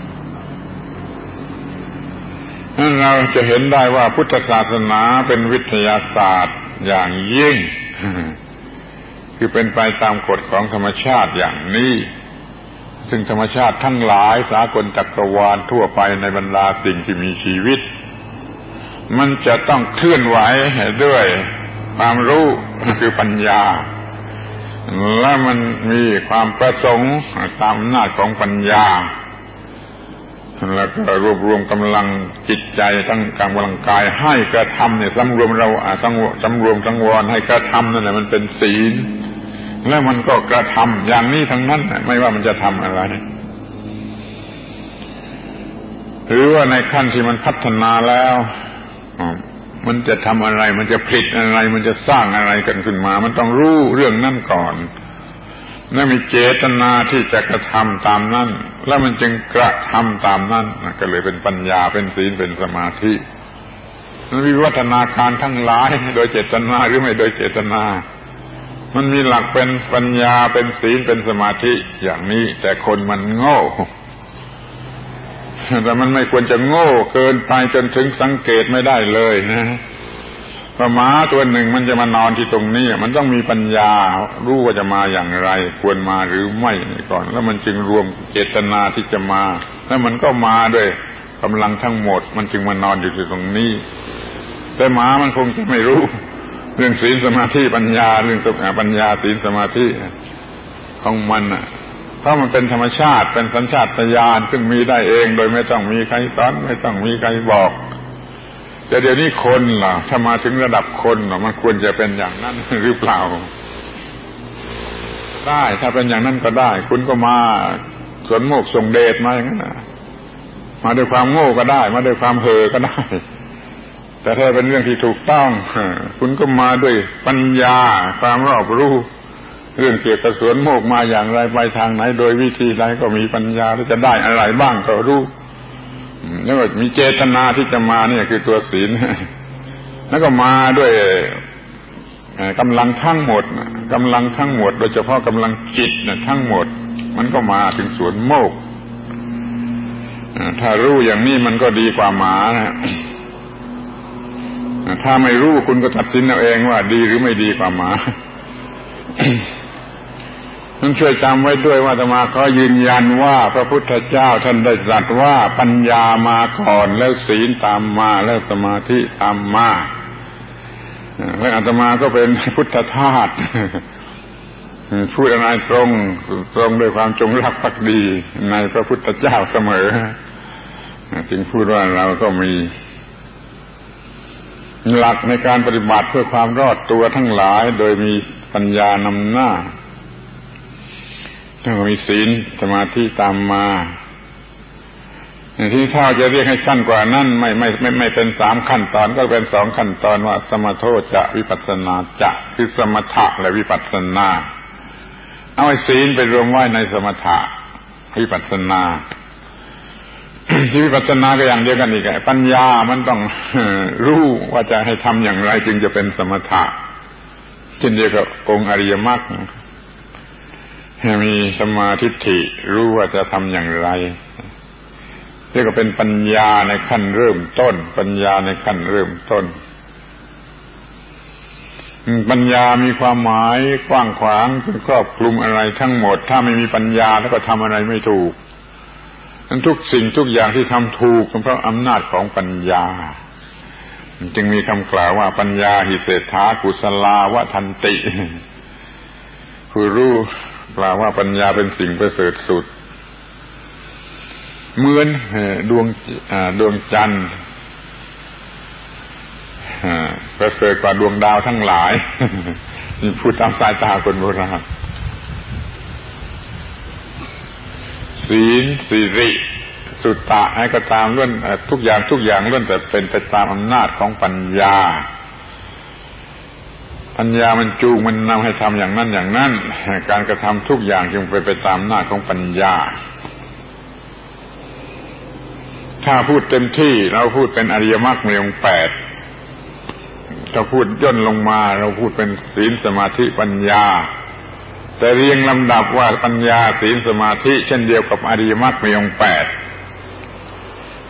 เราจะเห็นได้ว่าพุทธศาสนาเป็นวิทยาศาสตร์อย่างยิ่ง คือเป็นไปตามกฎของธรรมชาติอย่างนี้ ซึ่งธรรมชาติทั้งหลายสากลจักรวาลทั่วไปในบรรดาสิ่งที่มีชีวิต มันจะต้องเคลื่อนไหวด้วยความรู้คือปัญญา และมันมีความประสงค์ตามอำนาจของปัญญา แล้วก็รวบรวมกำลังจิตใจทั้งกำลังกายให้กระทำเนี่ยสำรวมเราต้องสำรวมสังวรให้กระทำนั่นแหละมันเป็นศีล แล้วมันก็กระทำอย่างนี้ทั้งนั้นไม่ว่ามันจะทำอะไรหรือว่าในขั้นที่มันพัฒนาแล้วมันจะทำอะไร มันจะผลิตอะไร มันจะสร้างอะไรกันขึ้นมา มันต้องรู้เรื่องนั่นก่อน นั่นมีเจตนาที่จะกระทำตามนั้น แล้วมันจึงกระทำตามนั้นก็เลยเป็นปัญญาเป็นศีลเป็นสมาธิมันมีวัฒนาการทั้งหลายโดยเจตนาหรือไม่โดยเจตนา มันมีหลักเป็นปัญญาเป็นศีลเป็นสมาธิอย่างนี้ แต่คนมันโง่แต่มันไม่ควรจะโง่เกินไปจนถึงสังเกตไม่ได้เลยนะ พอม้าตัวหนึ่งมันจะมานอนที่ตรงนี้ มันต้องมีปัญญา รู้ว่าจะมาอย่างไร ควรมาหรือไม่ก่อน แล้วมันจึงรวมเจตนาที่จะมา แล้วมันก็มาด้วยกำลังทั้งหมด มันจึงมานอนอยู่ที่ตรงนี้ แต่หมามันคงจะไม่รู้ เรื่องศีลสมาธิปัญญาเรื่องปัญญาศีลสมาธิของมันอะเพราะมันเป็นธรรมชาติเป็นสัญชาตญาณซึ่งมีได้เอง โดยไม่ต้องมีใครสอนไม่ต้องมีใครบอก แต่เดี๋ยวนี้คนล่ะ ถ้ามาถึงระดับคนมันควรจะเป็นอย่างนั้นหรือเปล่า ได้ถ้าเป็นอย่างนั้นก็ได้ คุณก็มาสวนโมกส่งเดชมาอย่างนั้นมาด้วยความโง่ก็ได้ มาด้วยความเห่อก็ได้ แต่ถ้าเป็นเรื่องที่ถูกต้องคุณก็มาด้วยปัญญาความรอบรู้เรื่องเกี่ยวกับสวนโมกมาอย่างไรไปทางไหน โดยวิธีใดก็มีปัญญาที่จะได้อะไรบ้างก็รู้ แล้วก็มีเจตนาที่จะมาเนี่ยคือตัวศีล แล้วก็มาด้วยกำลังทั้งหมดกำลังทั้งหมด โดยเฉพาะกำลังจิตนะทั้งหมด มันก็มาถึงสวนโมกถ้ารู้อย่างนี้มันก็ดีกว่าหมานะถ้าไม่รู้คุณก็ตัดสินเอาเองว่า ดีหรือไม่ดีกว่าหมา ท่านช่วยจำไว้ด้วยว่าธรรมาเขอยืนยันว่าพระพุทธเจ้าท่านได้ตรัสว่าปัญญามาก่อนแล้วศีลตามมาแล้วสมาธิตามมาแล้วอาตมาก็เป็นพุทธทาสพูดอะไรตรงตรงด้วยความจงรักภักดีในพระพุทธเจ้าเสมอ จึงพูดว่าเราก็มี หลักในการปฏิบัติเพื่อความรอดตัวทั้งหลาย โดยมีปัญญานำหน้า ถ้ามีศีลสมาธิตามมาที่ถ้าจะเรียกให้สั้นกว่านั้นไม่ไม่ไม่ไม่เป็นสามขั้นตอนก็เป็นสองขั้นตอนว่า สมโทจะวิปัสนาจะคือสมถะและวิปัสนา เอาศีลไปรวมไว้ในสมถะวิปัสนาที่วิปัสนาก็อย่างเดียวกันอีกปัญญามันต้องรู้ว่าจะให้ทำอย่างไรจึงจะเป็นสมถะเช่นเดียวกับองค์อริยมรรค มีสมาธิิรู้ว่าจะทำอย่างไรเรียกว่าเป็นปัญญาในขั้นเริ่มต้น ปัญญาในขั้นเริ่มต้น ปัญญามีความหมายกว้างขวางครอบคลุมอะไรทั้งหมด ถ้าไม่มีปัญญาแล้วก็ทำอะไรไม่ถูกนั้นทุกสิ่งทุกอย่างที่ทำถูกก็เพราะอำนาจของปัญญา จึงมีคำกล่าวว่าปัญญาหิเศษฐากุศลาวะทันติ คือรู้ กล่าวว่าปัญญาเป็นสิ่งประเสริฐสุด เหมือนดวงดวงจันทร์ประเสริฐกว่าดวงดาวทั้งหลายพูดตามสายตาคนโบราณศีลสิริสุตตะให้ก็ตามล้วนทุกอย่างทุกอย่างล้วนแต่เป็นไปตามอำนาจของปัญญา ปัญญามันจูงมันนำให้ทำอย่างนั้นอย่างนั้น การกระทำทุกอย่างจึงไปไปตามหน้าของปัญญา ถ้าพูดเต็มที่เราพูดเป็นอริยมรรคมีองแปดถ้าพูดย่นลงมาเราพูดเป็นศีลสมาธิปัญญา แต่เรียงลำดับว่าปัญญาศีลสมาธิ เช่นเดียวกับอริยมรรคมีองแปด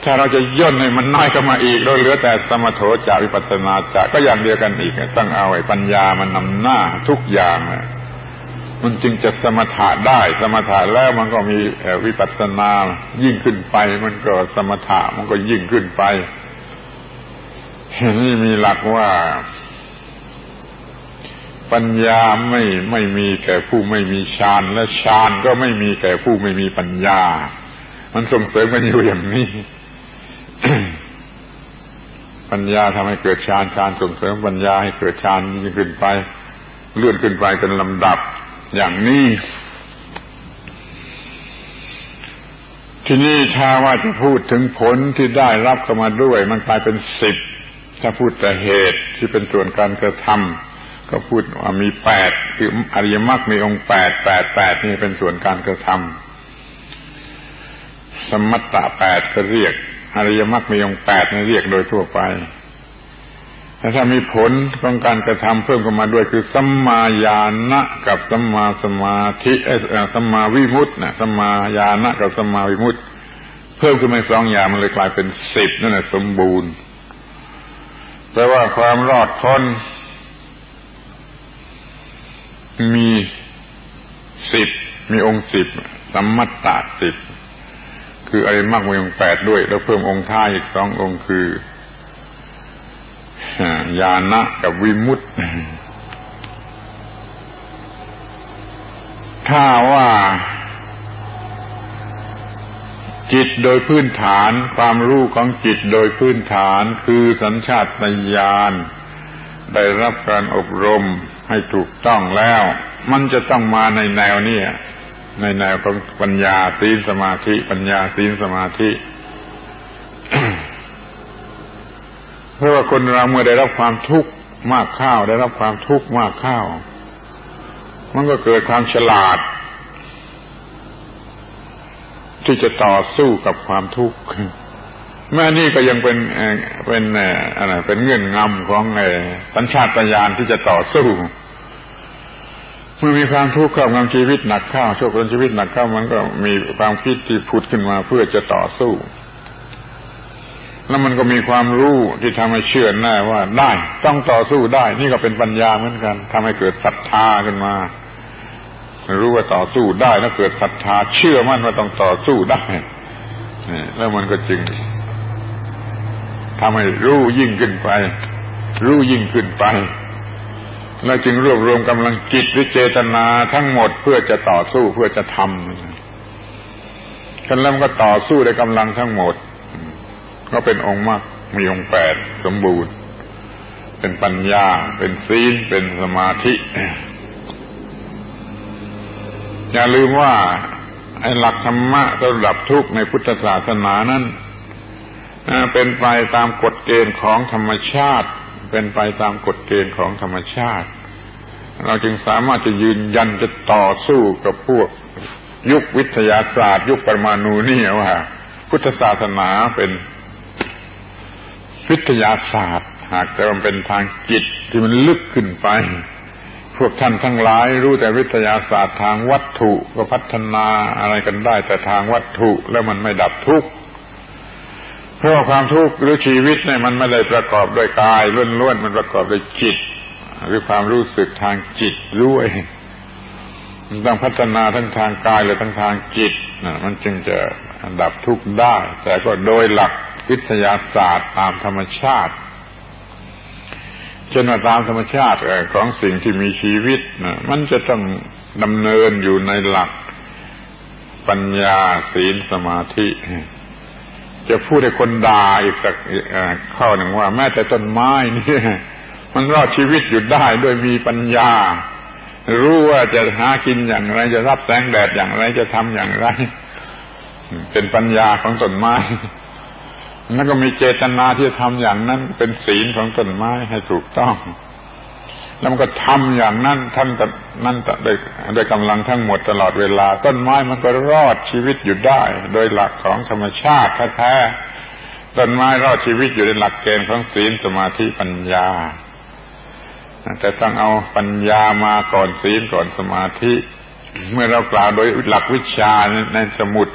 ถ้าเราจะย่นให้มันน้อยขึ้นมาอีกเราเหลือแต่สมถะจาวิปัสนาจะก็อย่างเดียวกันอีกต้องเอาไอ้ปัญญามันนำหน้าทุกอย่างมันจึงจะสมถะได้ สมถะแล้วมันก็มีวิปัสสนายิ่งขึ้นไป มันก็สมถะมันก็ยิ่งขึ้นไปนี่มีหลักว่า ปัญญาไม่ไม่มีแก่ผู้ไม่มีฌานและฌานก็ไม่มีแก่ผู้ไม่มีปัญญา มันส่งเสริมกันอยู่อย่างนี้ ปัญญาทำให้เกิดฌานฌานส่งเสริมปัญญาให้เกิดฌานยิ่งขึ้นไป เลื่อนขึ้นไปเป็นลำดับ อย่างนี้ ที่นี้ถ้าว่าจะพูดถึงผลที่ได้รับเข้ามาด้วย มันกลายเป็นสิบถ้าพูดแต่เหตุที่เป็นส่วนการกระทำก็พูดว่ามีแปดคืออริยมรรคมีองค์แปดแปดแปดนี่เป็นส่วนการกระทำสมัตตะแปดก็เรียก อริยมรรคมีองค์แปดนี่เรียกโดยทั่วไปแต่ถ้ามีผลของการกระทำเพิ่มเข้ามาด้วยคือสัมมาญาณะกับสัมมาสมาธิเอสัมมาวิมุตตินะสัมมาญาณะกับสัมมาวิมุตติ เพิ่มขึ้นมาสองอย่างมันเลยกลายเป็นสิบนั่นแหละสมบูรณ์แปลว่าความรอดพ้น มีสิบมีองค์สิบสัมมัตตาสิบ คืออะไรมากมีองแปดด้วย แล้วเพิ่มองค์ท้าอีกสององค์คือญาณะกับวิมุตติถ้าว่า จิตโดยพื้นฐานความรู้ของจิตโดยพื้นฐานคือสัญชาตญาณได้รับการอบรมให้ถูกต้องแล้ว มันจะต้องมาในแนวนี้ ในแนวของปัญญาศีลสมาธิ ปัญญาศีลสมาธิเพราะว่าคนเราเมื่อได้รับความทุกข์มากข้าว ได้รับความทุกข์มากข้าว มันก็เกิดความฉลาด ที่จะต่อสู้กับความทุกข์แม่นี่ก็ยังเป็นเป็นอะไรเป็นเงื่อนงำของสัญชาตญาณที่จะต่อสู้ เมื่อมีความทุกข์เข้างำชีวิตหนักข้าวโชคชนชีวิตหนักข้าวมันก็มีความคิดที่ผุดขึ้นมาเพื่อจะต่อสู้ แล้วมันก็มีความรู้ที่ทำให้เชื่อแน่ว่าได้ต้องต่อสู้ได้ นี่ก็เป็นปัญญาเหมือนกันทำให้เกิดศรัทธาขึ้นมา รู้ว่าต่อสู้ได้แล้วเกิดศรัทธาเชื่อมั่นว่าต้องต่อสู้ได้แล้วมันก็จึงทำให้รู้ยิ่งขึ้นไป รู้ยิ่งขึ้นไป แล้วจึงรวบรวมกำลังจิตหรือเจตนาทั้งหมดเพื่อจะต่อสู้เพื่อจะทำกันแล้วก็ต่อสู้ในกำลังทั้งหมด ก็เป็นองค์มรรคมีองค์แปดสมบูรณ์ เป็นปัญญา เป็นศีล เป็นสมาธิ อย่าลืมว่าไอ้หลักธรรมะสำหรับทุกในพุทธศาสนานั้นเป็นไปตามกฎเกณฑ์ของธรรมชาติ เป็นไปตามกฎเกณฑ์ของธรรมชาติ เราจึงสามารถจะยืนยันจะต่อสู้กับพวกยุควิทยาศาสตร์ ยุคปรมาณูนี่ว่า พุทธศาสนาเป็นวิทยาศาสตร์ หากแต่มันเป็นทางจิตที่มันลึกขึ้นไป พวกท่านทั้งหลายรู้แต่วิทยาศาสตร์ทางวัตถุก็พัฒนาอะไรกันได้แต่ทางวัตถุแล้วมันไม่ดับทุกข์ เพราะความทุกข์หรือชีวิตเนี่ยมันไม่ได้ประกอบด้วยกายล้วนๆมันประกอบด้วยจิต หรือความรู้สึกทางจิตด้วยมันต้องพัฒนาทั้งทางกายและทั้งทางจิตมันจึงจะดับทุกข์ได้ แต่ก็โดยหลักวิทยาศาสตร์ตามธรรมชาติเช่นว่าตามธรรมชาติของสิ่งที่มีชีวิตมันจะต้องดำเนินอยู่ในหลักปัญญาศีลสมาธิ จะพูดให้คนด่าอีกสักข้อหนึ่งว่า แม้แต่ต้นไม้นี่มันรอดชีวิตอยู่ได้ด้วยมีปัญญา รู้ว่าจะหากินอย่างไร จะรับแสงแดดอย่างไรจะทำอย่างไร เป็นปัญญาของต้นไม้แล้วก็มีเจตนาที่จะทำอย่างนั้นเป็นศีลของต้นไม้ให้ถูกต้อง แล้วมันก็ทำอย่างนั้นท่านนั่นโดยโดยกำลังทั้งหมดตลอดเวลา ต้นไม้มันก็รอดชีวิตอยู่ได้ โดยหลักของธรรมชาติแท้ๆต้นไม้รอดชีวิตอยู่ในหลักเกณฑ์ของศีลสมาธิปัญญาแต่ต้องเอาปัญญามาก่อนศีลก่อนสมาธิ เมื่อเรากล่าวโดยหลักวิชาในสมุด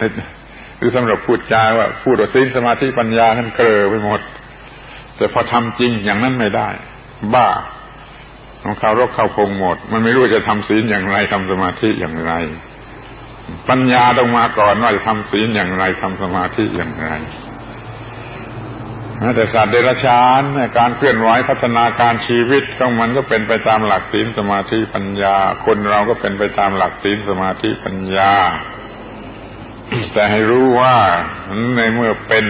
หรือสำหรับพูดจาว่าพูดว่าศีลสมาธิปัญญาท่านเกลอไปหมด แต่พอทำจริงอย่างนั้นไม่ได้ บ้า ของเขารกเข้าคงหมด มันไม่รู้จะทำศีลอย่างไรทำสมาธิอย่างไร ปัญญาต้องมาก่อนว่าจะทำศีลอย่างไรทำสมาธิอย่างไรแต่สัตว์เดรัจฉานการเคลื่อนไหวพัฒนาการชีวิตของมันก็เป็นไปตามหลักศีลสมาธิปัญญา คนเราก็เป็นไปตามหลักศีลสมาธิปัญญา แต่ให้รู้ว่าในเมื่อเป็น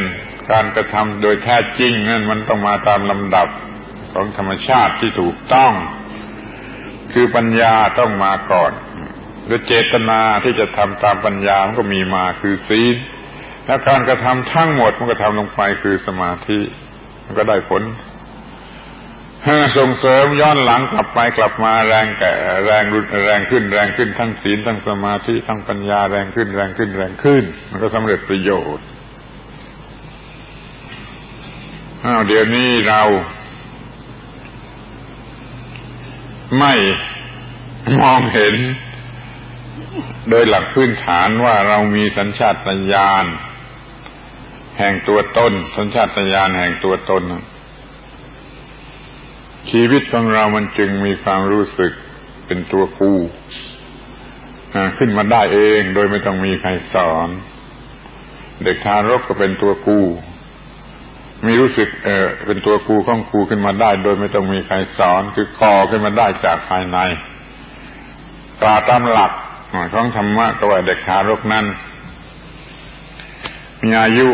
การกระทำโดยแท้จริงนั่นมันต้องมาตามลำดับของธรรมชาติที่ถูกต้อง คือปัญญาต้องมาก่อนหรือเจตนาที่จะทำตามปัญญามันก็มีมาคือศีลและการกระทำทั้งหมดมันก็ทำลงไปคือสมาธิมันก็ได้ผลส่งเสริมย้อนหลังกลับไปกลับมาแรงแก่แรงรุนแรงขึ้นแรงขึ้นทั้งศีลทั้งสมาธิทั้งปัญญาแรงขึ้นแรงขึ้นแรงขึ้น มันก็สำเร็จประโยชน์อ้าวเดี๋ยวนี้เรา ไม่มองเห็น โดยหลักพื้นฐานว่าเรามีสัญชาตญาณแห่งตัวตน สัญชาตญาณแห่งตัวตน ชีวิตของเรามันจึงมีความรู้สึกเป็นตัวกูขึ้นมาได้เองโดยไม่ต้องมีใครสอน เด็กทารกก็เป็นตัวกู มีรู้สึกเออเป็นตัวกูของกูขึ้นมาได้ โดยไม่ต้องมีใครสอนคือก่อขึ้นมาได้จากภายในกล่าวตามหลักของธรรมะก็ว่าเด็กทารกนั้น มีอายุ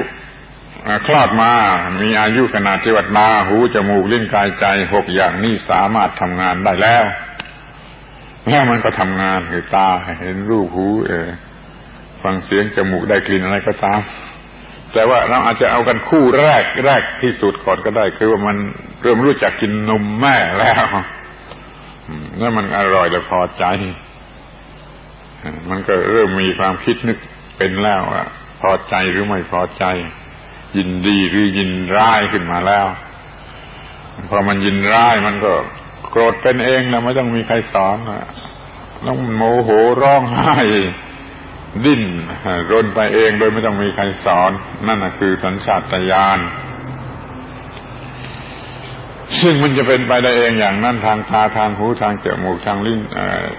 คลอดมา มีอายุขนาดที่วัดตาหูจมูกลิ้นกายใจหกอย่างนี้สามารถทำงานได้แล้วแล้วมันก็ทำงานคือตาเห็นรูปหู เออฟังเสียงจมูกได้กลิ่นอะไรก็ตาม แต่ว่าเราอาจจะเอากันคู่แรกแรกที่สุดก่อนก็ได้ คือว่ามันเริ่มรู้จักกินนมแม่แล้วนั่นมันอร่อยและพอใจ มันก็เริ่มมีความคิดนึกเป็นแล้วว่าพอใจหรือไม่พอใจ ยินดีหรือยินร้ายขึ้นมาแล้ว พอมันยินร้ายมันก็โกรธเป็นเองนะไม่ต้องมีใครสอนนะต้องโมโหร้องไห้ ดิ้นรนไปเองโดยไม่ต้องมีใครสอน นั่นคือสัญชาตญาณซึ่งมันจะเป็นไปได้เองอย่างนั้นทางตาทางหูทางจมูกทางลิ้น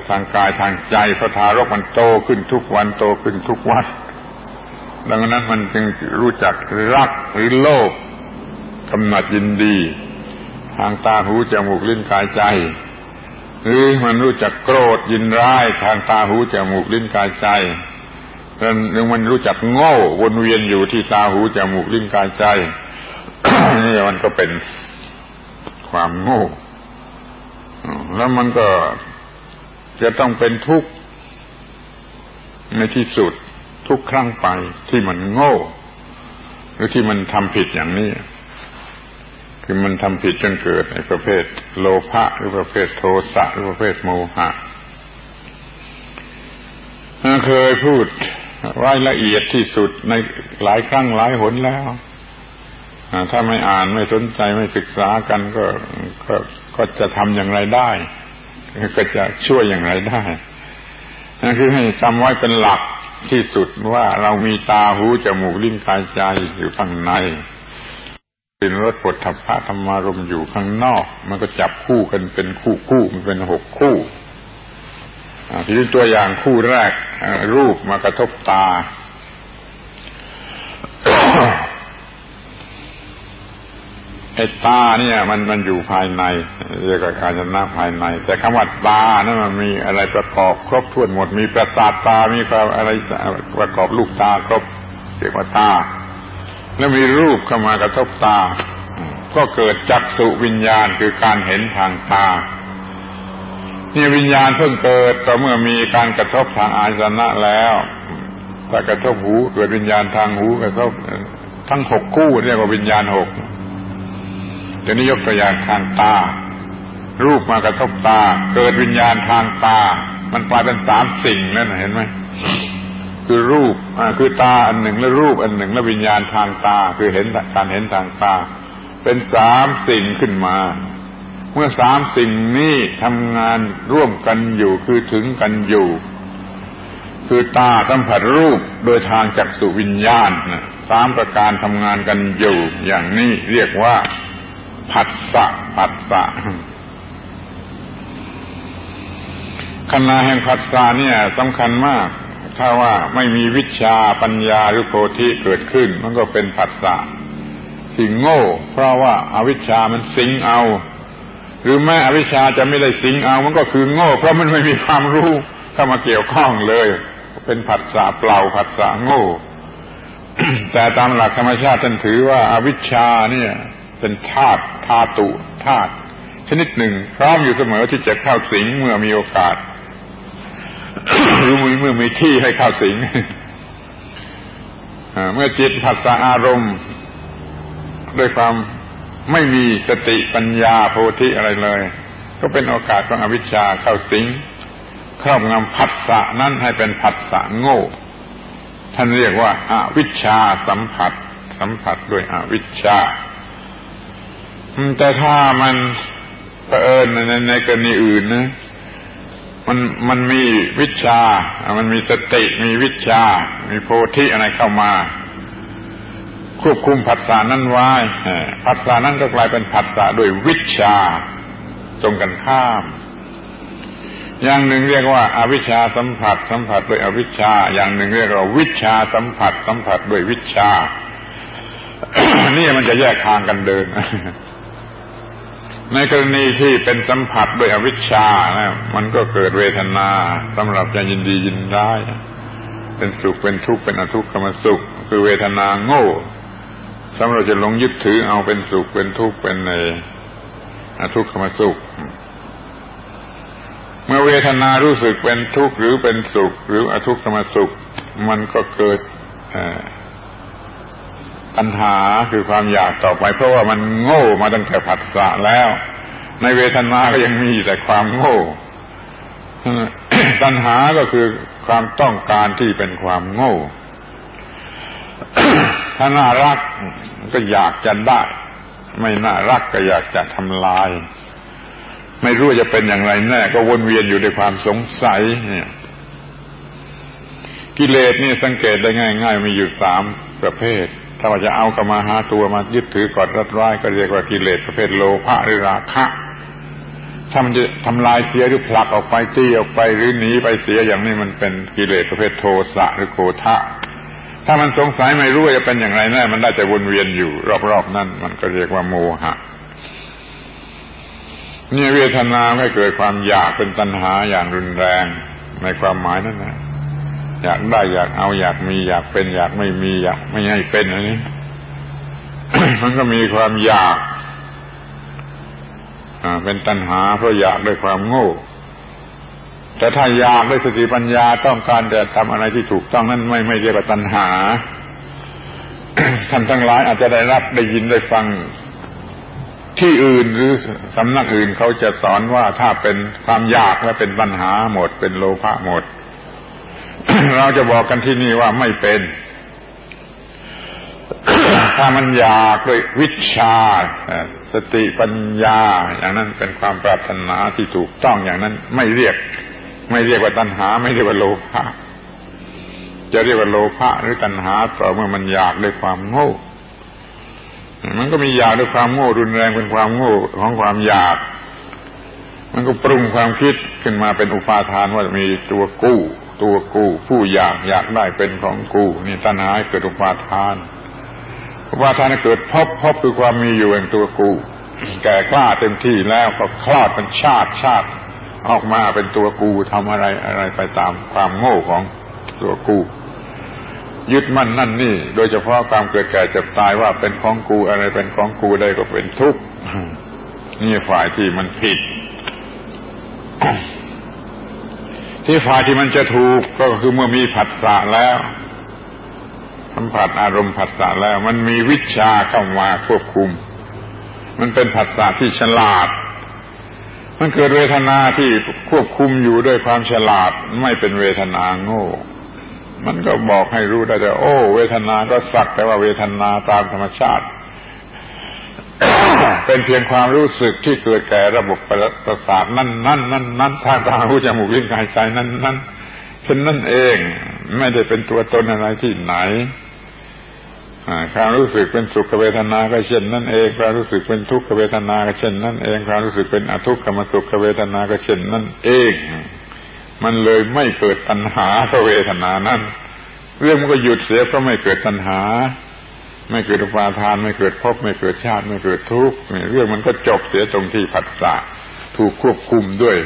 ทางกายทางใจพระทารกมันโตขึ้นทุกวันโตขึ้นทุกวันดังนั้นมันจึงรู้จักรักหรือโลภกำหนัดยินดี ทางตาหูจมูกลิ้นกายใจ หรือมันรู้จักโกรธยินร้าย ทางตาหูจมูกลิ้นกายใจ หรือมันรู้จักโง่วนเวียนอยู่ที่ตาหูจมูกลิ้นกายใจนี่มันก็เป็นความโง่แล้วมันก็จะต้องเป็นทุกข์ในที่สุดทุกครั้งไปที่มันโง่ หรือที่มันทำผิดอย่างนี้ คือมันทำผิดจนเกิดในประเภทโลภะหรือประเภทโทสะหรือประเภทโมหะเคยพูด ไว้ละเอียดที่สุดในหลายครั้งหลายหนแล้วถ้าไม่อ่านไม่สนใจไม่ศึกษากันก็ก็ก็จะทำอย่างไรได้ ก็จะช่วยอย่างไรได้นั่นคือให้จำไว้เป็นหลักที่สุดว่าเรามีตาหูจมูกลิ้นกายใจอยู่ข้างในเป็นรถปดทัพพระธรรมารมอยู่ข้างนอก มันก็จับคู่กันเป็นคู่คู่มันเป็นหกคู่ ทีนี้ตัวอย่างคู่แรกรูปมากระทบตา ไอ้ตาเนี่ย มันมันอยู่ภายในเรียกว่าการชนะภายใน แต่คำว่าตานั้นมันมีอะไรประกอบครบถ้วนหมด มีประสาทตา มีความอะไรประกอบลูกตาครบเรียกว่าตา แล้วมีรูปเข้ามากระทบตา ก็เกิดจักสุวิญญาณคือการเห็นทางตา นี่วิญญาณเพิ่งเกิดต่อเมื่อมีการกระทบทางอายตนะแล้ว ถ้ากระทบหูเกิดวิญญาณทางหูกระทบทั้งหกคู่เรียกว่าวิญญาณหกเดี๋ยวนี้ยกตัวอย่างทางตา รูปมากระทบตา เกิดวิญญาณทางตา มันกลายเป็นสามสิ่งนั่นเห็นไหมคือรูปคือตาอันหนึ่งและรูปอันหนึ่งและวิญญาณทางตา คือเห็นการเห็นทางตา เป็นสามสิ่งขึ้นมา เมื่อสามสิ่งนี้ทำงานร่วมกันอยู่คือถึงกันอยู่ คือตาสัมผัสรูปโดยทางจักสุวิญญาณสามประการทำงานกันอยู่ อย่างนี้เรียกว่า ผัสสะผัสสะขณะแห่งผัสสะเนี่ยสำคัญมาก ถ้าว่าไม่มีวิชาปัญญาหรือโพธิเกิดขึ้น มันก็เป็นผัสสะที่โง่ เพราะว่าอาวิชามันสิงเอา หรือแม้อวิชาจะไม่ได้สิงเอามันก็คือโง่ เพราะมันไม่มีความรู้เข้ามาเกี่ยวข้องเลย เป็นผัสสะเปล่าผัสสะโง่ แต่ตามหลักธรรมชาติท่านถือว่าอาวิชชาเนี่ย เป็นธาตุธาตุธาตุชนิดหนึ่ง พร้อมอยู่เสมอที่จะเข้าสิงเมื่อมีโอกาสหรือเมื่อมีที่ให้เข้าสิงเมื่อจิตผัสสะอารมณ์ด้วยความ ไม่มีสติปัญญาโพธิอะไรเลย ก็เป็นโอกาสของอวิชชาเข้าสิงครอบงำผัสสะนั้นให้เป็นผัสสะโง่ ท่านเรียกว่าอาวิชชาสัมผัส สัมผัสด้วยอวิชชา แต่ถ้ามันเผอิญในในกรณีอื่นนะมันมันมีวิชา มันมีสติ มีวิชา มีโพธิอะไรเข้ามา ควบคุมผัสสะนั้นไว้ผัสสะนั้นก็กลายเป็นผัสสะด้วยวิชาตรงกันข้าม อย่างหนึ่งเรียกว่าอาวิชชาสัมผัส สัมผัสด้วยอวิชชา อย่างหนึ่งเรียกว่าวิชาสัมผัส สัมผัสด้วยวิชา นี่มันจะแยกทางกันเดิน ในกรณีที่เป็นสัมผัสด้วยอวิชชานะมันก็เกิดเวทนาสำหรับจะยินดียินร้ายเป็นสุขเป็นทุกข์เป็นอทุกขมสุข คือเวทนาโง่ สำหรับจะลงยึดถือเอาเป็นสุขเป็นทุกข์เป็นในทุกขมสุข เมื่อเวทนารู้สึกเป็นทุกข์หรือเป็นสุข หรืออทุกขมสุข มันก็เกิดตัณหาคือความอยากต่อไป เพราะว่ามันโง่มาตั้งแต่ผัสสะแล้ว ในเวทนาก็ยังมีแต่ความโง่ตัณหาก็คือความต้องการที่เป็นความโง่ ถ้าน่ารักก็อยากจะได้ ไม่น่ารักก็อยากจะทำลาย ไม่รู้จะเป็นอย่างไรแน่ ก็วนเวียนอยู่ในความสงสัยเนี่ยกิเลสนี่สังเกตได้ง่าย ๆ มีอยู่สามประเภท ถ้าว่าจะเอากรรมาหาตัวมายึดถือกอดรัดร้ายก็เรียกว่ากิเลสประเภทโลภะหรือราคะถ้ามันจะทำลายเสียหรือผลักออกไปตีออกไปหรือหนีไปเสียอย่างนี้มันเป็นกิเลสประเภทโทสะหรือโกทะ ถ้ามันสงสัยไม่รู้จะเป็นอย่างไรแน่มันได้แต่วนเวียนอยู่ รอบๆนั่นมันก็เรียกว่าโมหะนี่เวทนาไม่เกิดความอยากเป็นตัณหาอย่างรุนแรงในความหมายนั่นนะอยากได้อยากเอาอยากมีอยากเป็น อยากไม่มีอยากไม่ให้เป็นอันนี้มันก็มีความอยากเป็นตัณหาเพราะอยากด้วยความโง่ แต่ถ้าอยากด้วยสติปัญญาต้องการจะทำอะไรที่ถูกต้องนั้นไม่ไม่เรียกว่าตัณหาท่านทั้งหลายอาจจะได้รับได้ยินได้ฟังที่อื่นหรือสำนักอื่นเขาจะสอนว่าถ้าเป็นความอยากและเป็นปัญหาหมด เป็นโลภะหมด เราจะบอกกันที่นี่ว่าไม่เป็น ถ้ามันอยากด้วยวิชาสติปัญญา อย่างนั้นเป็นความปรารถนาที่ถูกต้องอย่างนั้นไม่เรียก ไม่เรียกว่าตัณหา ไม่เรียกว่าโลภะจะเรียกว่าโลภะหรือตัณหาต่อเมื่อมันอยากด้วยความโง่ มันก็มีอยากด้วยความโง่รุนแรงเป็นความโง่ของความอยาก มันก็ปรุงความคิดขึ้นมาเป็นอุปาทานว่ามีตัวกู้ ตัวกู้ ผู้อยากอยากได้เป็นของกู้นี่ตัณหาเกิดอุปาทาน อุปาทานเกิดพบพบคือความมีอยู่แห่งตัวกู้แก่กล้าเต็มที่แล้วก็คลอดเป็นชาติชาติ ออกมาเป็นตัวกูทำอะไรอะไรไปตามความโง่ของตัวกู ยึดมั่นนั่นนี่ โดยเฉพาะความเกิดแก่เจ็บตายว่าเป็นของกูอะไรเป็นของกูได้ก็เป็นทุกข์นี่ฝ่ายที่มันผิด ที่ฝ่ายที่มันจะถูกก็คือเมื่อมีผัสสะแล้วสัมผัสอารมณ์ผัสสะแล้ว มันมีวิชาเข้ามาควบคุม มันเป็นผัสสะที่ฉลาด มันเกิดเวทนาที่ควบคุมอยู่ด้วยความฉลาดไม่เป็นเวทนาโง่ มันก็บอกให้รู้ได้แต่โอ้ เวทนาก็สักแต่ว่าเวทนาตามธรรมชาติ เป็นเพียงความรู้สึกที่เกิดแก่ระบบประสาทนั่นนั่นนั่นนั่นทางตาหูจมูกลิ้นกายใจนั่นนั่นเช่นนั่นเอง ไม่ได้เป็นตัวตนอะไรที่ไหน ความรู้สึกเป็นสุขเวทนาก็เช่นนั่นเองความรู้สึกเป็นทุกขเวทนาก็เช่นนั่นเองความรู้สึกเป็นอทุกขมสุขเวทนาก็เช่นนั่นเอง มันเลยไม่เกิดตัณหาเวทนานั้น เรื่องมันก็หยุดเสียเพราะไม่เกิดตัณหา ไม่เกิดอุปาทาน ไม่เกิดภพไม่เกิดชาติไม่เกิดทุกข์เรื่องมันก็จบเสียตรงที่ผัสสะถูกควบคุมด้วย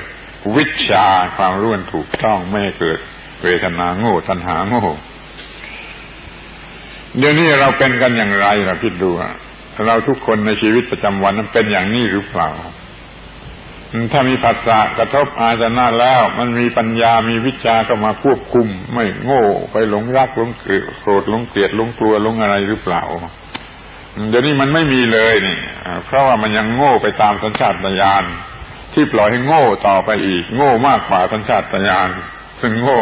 วิชาความรู้ถูกต้องไม่เกิดเวทนาโง่ตัณหาโง่ เดี๋ยวนี้เราเป็นกันอย่างไรเราคิดดูเราทุกคนในชีวิตประจำวันนั้นเป็นอย่างนี้หรือเปล่า ถ้ามีผัสสะกระทบอาจนะแล้ว มันมีปัญญามีวิชาเข้ามาควบคุม ไม่โง่ไปหลงรักหลงโกรธหลงเกลียดหลงกลัวหลงอะไรหรือเปล่าเดี๋ยวนี้มันไม่มีเลยนี่เพราะว่ามันยังโง่ไปตามสัญชาตญาณที่ปล่อยให้โง่ต่อไปอีก โง่มากกว่าสัญชาตญาณซึ่งโง่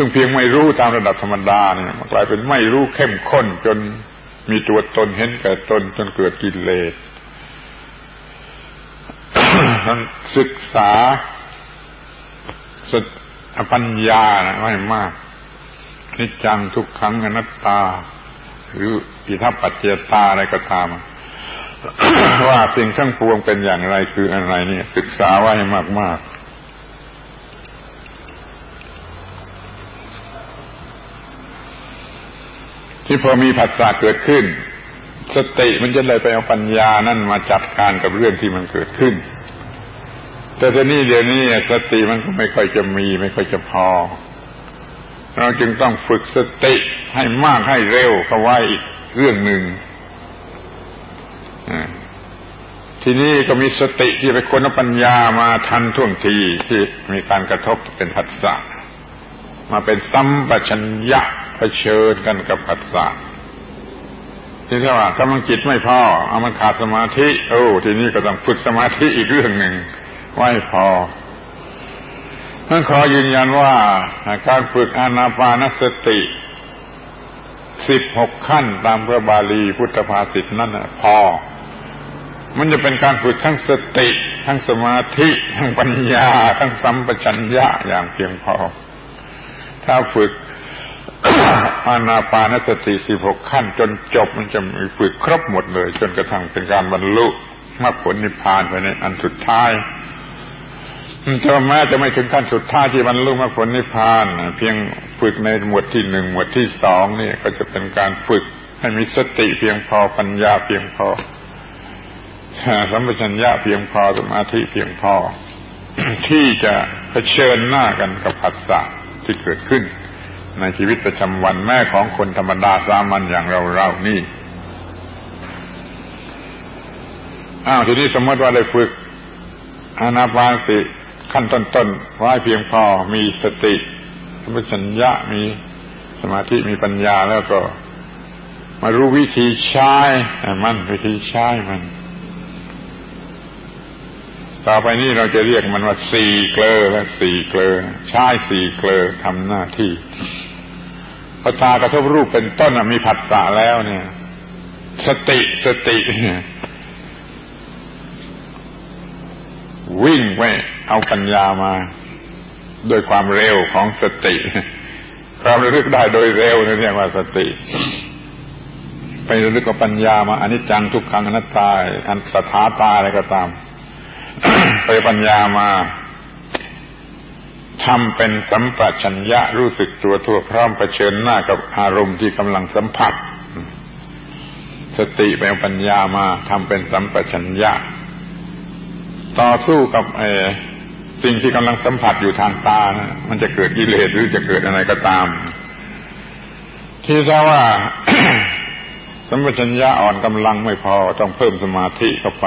ซึ่งเพียงไม่รู้ตามระดับธรรมดาเนี่ยมันกลายเป็นไม่รู้เข้มข้นจนมีตัวตนเห็นแก่ตนจนเกิดกิเลสศึกษาสปัญญาไม่มากนิจังทุกขังอนัตตา หรืออิทัปปัจเจตาอะไรก็ตามว่าสิ่งทั้งปวงเป็นอย่างไรคืออะไรนี่ศึกษาไว้มากมาก ที่พอมีผัสสะเกิดขึ้น สติมันจะเลยไปเอาปัญญานั่นมาจัดการกับเรื่องที่มันเกิดขึ้น แต่ทีนี้เดี๋ยวนี้สติมันก็ไม่ค่อยจะมี ไม่ค่อยจะพอ เราจึงต้องฝึกสติให้มากให้เร็วเข้าไว้อีกเรื่องหนึ่งทีนี้ก็มีสติที่ไปคนปัญญามาทันท่วงทีที่มีการกระทบเป็นผัสสะมาเป็นสัมปชัญญะ เผชิญกันกับผัสสะที่เรียกว่ากำลังจิตไม่พอเอามันขาดสมาธิ โอ้ทีนี้ก็ต้องฝึกสมาธิอีกเรื่องหนึ่งไว้พอท่นขอยืนยันว่าการฝึกอานาปานสติสิบหกขั้นตามพระบาลีพุทธภาษิตนั่นพอ มันจะเป็นการฝึกทั้งสติ ทั้งสมาธิ ทั้งปัญญา ทั้งสัมปชัญญะอย่างเพียงพอ ถ้าฝึก อานาปานสติสิบหกขั้น จนจบมันจะมีฝึกครบหมดเลย จนกระทั่งเป็นการบรรลุมรรคผลนิพพานไปในอันสุดท้ายถ้าแม้จะไม่ถึงขั้นสุดท้ายที่บรรลุมรรคผลนิพพานเพียงฝึกในหมวดที่หนึ่งหมวดที่สองนี่ก็จะเป็นการฝึกให้มีสติเพียงพอปัญญาเพียงพอสัมปชัญญะเพียงพอสมาธิเพียงพอ ที่จะเผชิญหน้ากันกับผัสสะที่เกิดขึ้น ในชีวิตประจำวันแม่ของคนธรรมดาสามัญอย่างเราเรานี่อ้าวทีนี้สมมติว่าได้ฝึกอานาปานสติขั้นต้นๆไว้เพียงพอมีสติสัมปชัญญะมีสมาธิมีปัญญาแล้วก็ มารู้วิธีใช้มันวิธีใช้มัน ต่อไปนี้เราจะเรียกมันว่าสี่เกลอและสี่เกลอใช้สี่เกลอทำหน้าที่ พอตากระทบรูปเป็นต้นมีผัสสะแล้วเนี่ย สติสติวิ่งไปเอาปัญญามาโดยความเร็วของสติความระลึกได้โดยเร็วนี่เรียกว่าสติ ไประลึกกับปัญญามาอนิจจังทุกขังอนัตตาอันสถาตาอะไรก็ตาม ไปปัญญามา ทำเป็นสัมปชัญญะรู้สึกตัวทั่วพร้อมเผชิญหน้ากับอารมณ์ที่กำลังสัมผัส สติไปปัญญามาทำเป็นสัมปชัญญะ ต่อสู้กับไอ้สิ่งที่กำลังสัมผัสอยู่ทางตานะมันจะเกิดกิเลสหรือจะเกิดอะไรก็ตาม ที่ถ้าว่าสัมปชัญญะอ่อนกำลังไม่พอต้องเพิ่มสมาธิเข้าไป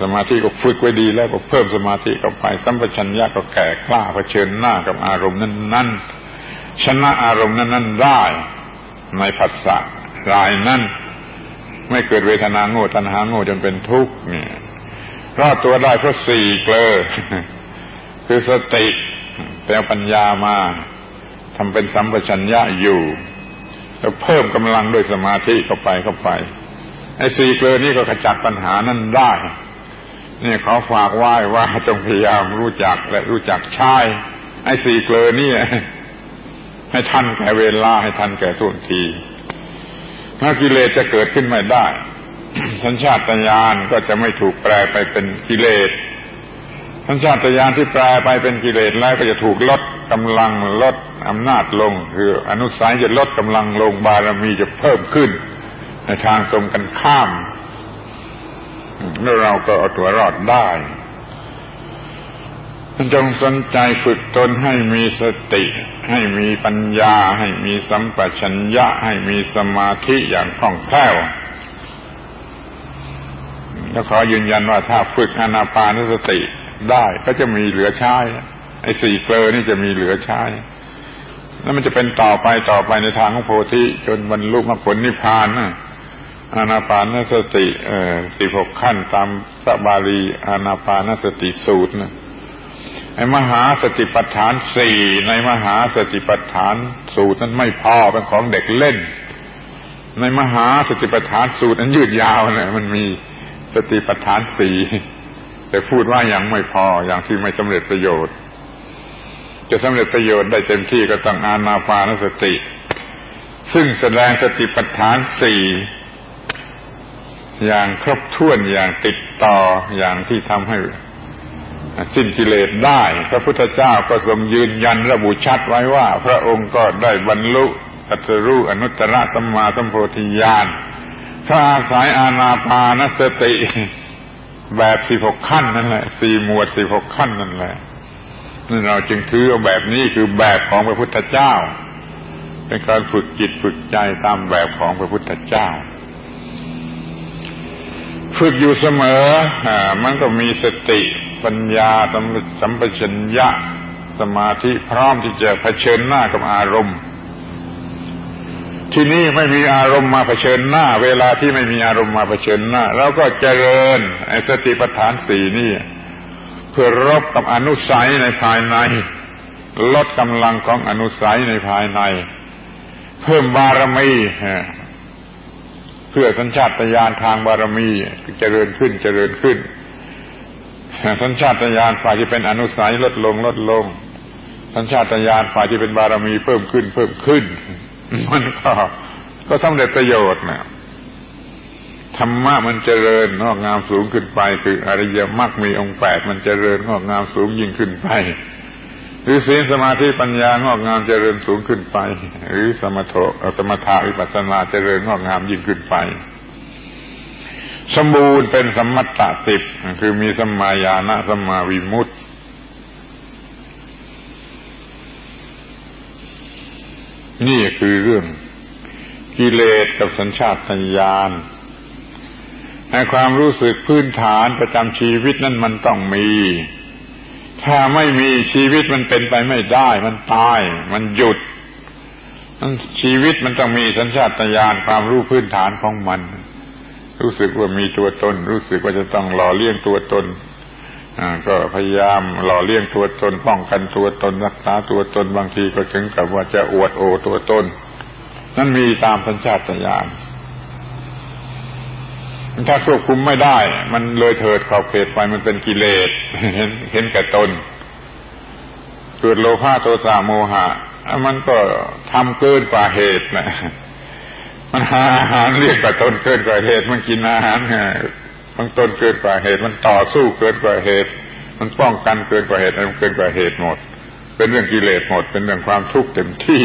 สมาธิก็ฝึกไว้ดีแล้วก็เพิ่มสมาธิเข้าไป สัมปชัญญะก็แก่กล้าเผชิญหน้ากับอารมณ์นั้น ๆ ชนะอารมณ์นั้นๆได้ในผัสสะรายนั้นไม่เกิดเวทนาโง่ตัณหาโง่จนเป็นทุกข์เนี่ยรอดตัวได้เพราะสี่เกลอคือสติแปลปัญญามาทำเป็นสัมปชัญญะอยู่แล้วเพิ่มกำลังด้วยสมาธิเข้าไปเข้าไปไอ้สี่เกลอนี่ก็ขจัดปัญหานั้นได้ นี่ขอฝากไหว้ว่าจงพยายามรู้จักและรู้จักใช้ไอ้สี่เกลอนี่ให้ทันแก่เวลาให้ทันแก่ทุนทีถ้ากิเลสจะเกิดขึ้นไม่ได้ สัญชาตญาณก็จะไม่ถูกแปลไปเป็นกิเลสสัญชาตญาณที่แปลไปเป็นกิเลสแล้วก็จะถูกลดกำลังลดอำนาจลง คืออนุสัยจะลดกำลังลงบารมีจะเพิ่มขึ้น ในทางตรงกันข้าม แล้วเราก็เอาตัวรอดได้จงสนใจฝึกตนให้มีสติ ให้มีปัญญา ให้มีสัมปชัญญะ ให้มีสมาธิอย่างคล่องแคล่วก็ขอยืนยันว่าถ้าฝึกอนาปานสติได้ก็จะมีเหลือใช้ไอ้สี่เกลอนี่จะมีเหลือใช้แล้วมันจะเป็นต่อไปต่อไปในทางของโพธิจนบรรลุมรรคผลนิพพานนะ อานาปานสติเอ่อสิบหกขั้นตามพระบาลีอานาปานสติสูตรนะไอ้มหาสติปัฏฐานสี่ในมหาสติปัฏฐานสูตรนั้นไม่พอเป็นของเด็กเล่น ในมหาสติปัฏฐานสูตรนั้นยืดยาวเนี่ยมันมีสติปัฏฐานสี่แต่พูดว่ายังไม่พออย่างที่ไม่สำเร็จประโยชน์ จะสำเร็จประโยชน์ได้เต็มที่ก็ต้องอานาปานสติ ซึ่งแสดงสติปัฏฐานสี่ อย่างครบถ้วนอย่างติดต่ออย่างที่ทำให้สิ้นกิเลสได้ พระพุทธเจ้าก็ทรงยืนยันระบุชัดไว้ว่า พระองค์ก็ได้บรรลุตัสรู้อนุตตรสัมมาสัมโพธิญาณถ้าอาศัยอาณาปานสติ แบบสิบหกขั้นนั่นแหละสี่หมวดสิบหกขั้นนั่นแหละนี่เราจึงถือเอาแบบนี้คือแบบของพระพุทธเจ้า เป็นการฝึกจิตฝึกใจตามแบบของพระพุทธเจ้า ฝึกอยู่เสมออมันก็มีสติปัญญาสัมปชัญญะสมาธิพร้อมที่จะเผชิญหน้ากับอารมณ์ ที่นี่ไม่มีอารมณ์มาเผชิญหน้า เวลาที่ไม่มีอารมณ์มาเผชิญหน้าเราก็เจริญไอ้สติปัฏฐานสี่นี่เพื่อรบกับอนุสัยในภายใน ลดกำลังของอนุสัยในภายใน เพิ่มบารมี เพื่อสัญชาตญาณทางบารมีเจริญขึ้นเจริญขึ้นสัญชาตญาณฝ่ายที่เป็นอนุสัยลดลงลดลง สัญชาตญาณฝ่ายที่เป็นบารมีเพิ่มขึ้นเพิ่มขึ้น มันก็ก็สำเร็จประโยชน์นะธรรมะมันเจริญงอกงามสูงขึ้นไป คืออริยมรรคมีองค์แปดมันเจริญงอกงามสูงยิ่งขึ้นไป หรือศีลสมาธิปัญญางอกงามเจริญสูงขึ้นไป หรือสมถะสมถะวิปัสสนาเจริญงอกงามยิ่งขึ้นไป สมบูรณ์เป็นสมมัตตสิบคือมีสมายานะสมาวิมุตตินี่คือเรื่องกิเลสกับสัญชาตญาณในความรู้สึกพื้นฐานประจำชีวิตนั่นมันต้องมี ถ้าไม่มีชีวิตมันเป็นไปไม่ได้ มันตาย มันหยุดชีวิตมันต้องมีสัญชาตญาณความรู้พื้นฐานของมัน รู้สึกว่ามีตัวตน รู้สึกว่าจะต้องหล่อเลี้ยงตัวตนก็พยายามหล่อเลี้ยงตัวตน ป้องกันตัวตน รักษาตัวตนบางทีก็ถึงกับว่าจะอวดโอตัวตน นั่นมีตามสัญชาตญาณ ถ้าควบคุมไม่ได้ มันเลยเถิดขอบเขตไปมันเป็นกิเลสเห็นเห็นแก่ตนเกิดโลภะโทสะโมหะมันก็ทำเกินกว่าเหตุนะมันหาอาหารเรียกแต่ตนเกินกว่าเหตุ มันกินอาหารมันตนเกินกว่าเหตุ มันต่อสู้เกินกว่าเหตุ มันป้องกันเกินกว่าเหตุมันเกินกว่าเหตุหมด เป็นเรื่องกิเลสหมด เป็นเรื่องความทุกข์เต็มที่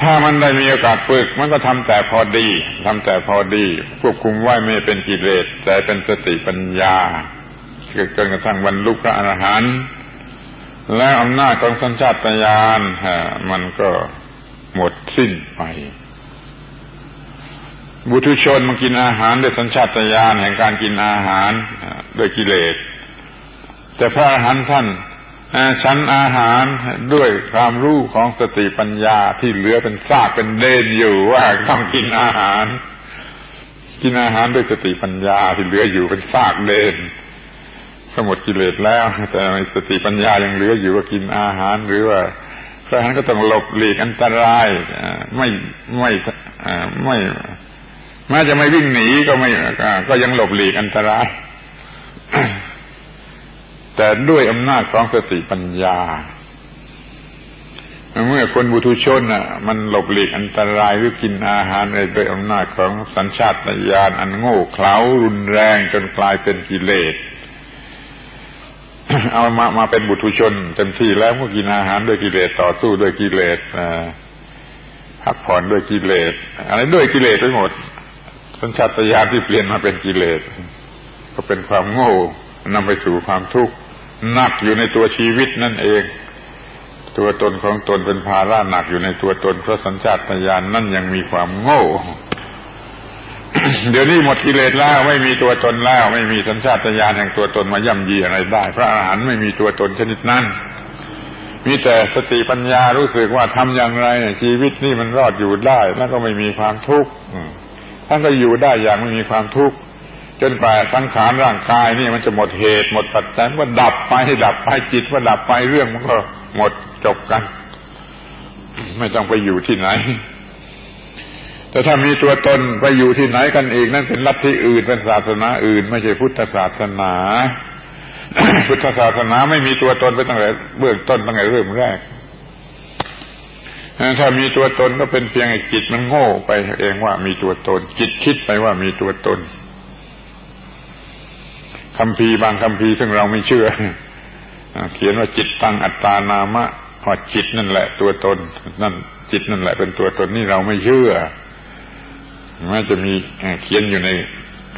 ถ้ามันได้มีโอกาสฝึก มันก็ทำแต่พอดีทำแต่พอดีควบคุมไว้ไม่เป็นกิเลสแต่เป็นสติปัญญาจนกระทั่งวันลุกพระอรหันต์แล้วอำนาจของสัญชาตญาณมันก็หมดสิ้นไป บุตุชนมันกินอาหารด้วยสัญชาตญาณแห่งการกินอาหารด้วยกิเลส แต่พระอรหันต์ท่าน ชั้นอาหารด้วยความรู้ของสติปัญญาที่เหลือเป็นซากเป็นเดนอยู่ว่าต้องกินอาหาร กินอาหารด้วยสติปัญญาที่เหลืออยู่เป็นซากเดนสมดกิเลสแล้ว แต่สติปัญญายังเหลืออยู่ว่ากินอาหารหรือว่าพระอรหันก็ต้องหลบหลีกอันตรายไม่ไม่ไม่แม้จะไม่วิ่งหนีก็ไม่ก็ยังหลบหลีกอันตราย แต่ด้วยอำนาจของสติปัญญา เมื่อคนบุตุชนอะ มันหลบหลีกอันตรายหรือกินอาหารอะไรด้วยอำนาจของสัญชาตญาณอันโง่เขลารุนแรงจนกลายเป็นกิเลสเอามามาเป็นบุตุชนเต็มที่แล้วก็กินอาหารด้วยกิเลสต่อสู้ด้วยกิเลสพักผ่อนด้วยกิเลสอะไรด้วยกิเลสไปหมด สัญชาตญาณที่เปลี่ยนมาเป็นกิเลส ก็เป็นความโง่นำไปสู่ความทุกข์ หนักอยู่ในตัวชีวิตนั่นเอง ตัวตนของตนเป็นภาระหนักอยู่ในตัวตนเพราะสัญชาตญาณนนั่นยังมีความโง่ เดี๋ยวนี้หมดกิเลสแล้วไม่มีตัวตนแล้ว ไม่มีสัญชาตญาณแห่งตัวตนมาย่ำยีอะไรได้ พระอาหารไม่มีตัวตนชนิดนั้นมีแต่สติปัญญารู้สึกว่าทำอย่างไร ชีวิตนี่มันรอดอยู่ได้ แล้วก็ไม่มีความทุกข์ท่านก็อยู่ได้อย่างไม่มีความทุกข์ จนกว่าสังขารร่างกายนี่มันจะหมดเหตุหมดปัจจัยมันดับไปดับไปจิตว่าดับไปเรื่องมันก็หมดจบกัน ไม่ต้องไปอยู่ที่ไหน แต่ถ้ามีตัวตนไปอยู่ที่ไหนกันอีกนั่นเป็นลัทธิอื่นเป็นศาสนาอื่น ไม่ใช่พุทธศาสนาพุทธศาสนาไม่มีตัวตนไปตั้งแต่เบื้องต้นตั้งแต่เริ่มแรกถ้ามีตัวตนก็เป็นเพียงไอ้จิตมันโง่ไปเองว่ามีตัวตน จิตคิดไปว่ามีตัวตน คำพีบางคำพีซึ่งเราไม่เชื่อเขียนว่าจิตตั้งอัตตานามะพอจิตนั่นแหละ ตัวตน นั่นจิตนั่นแหละเป็นตัวตนนี่เราไม่เชื่อแม้จะมีเขียนอยู่ใน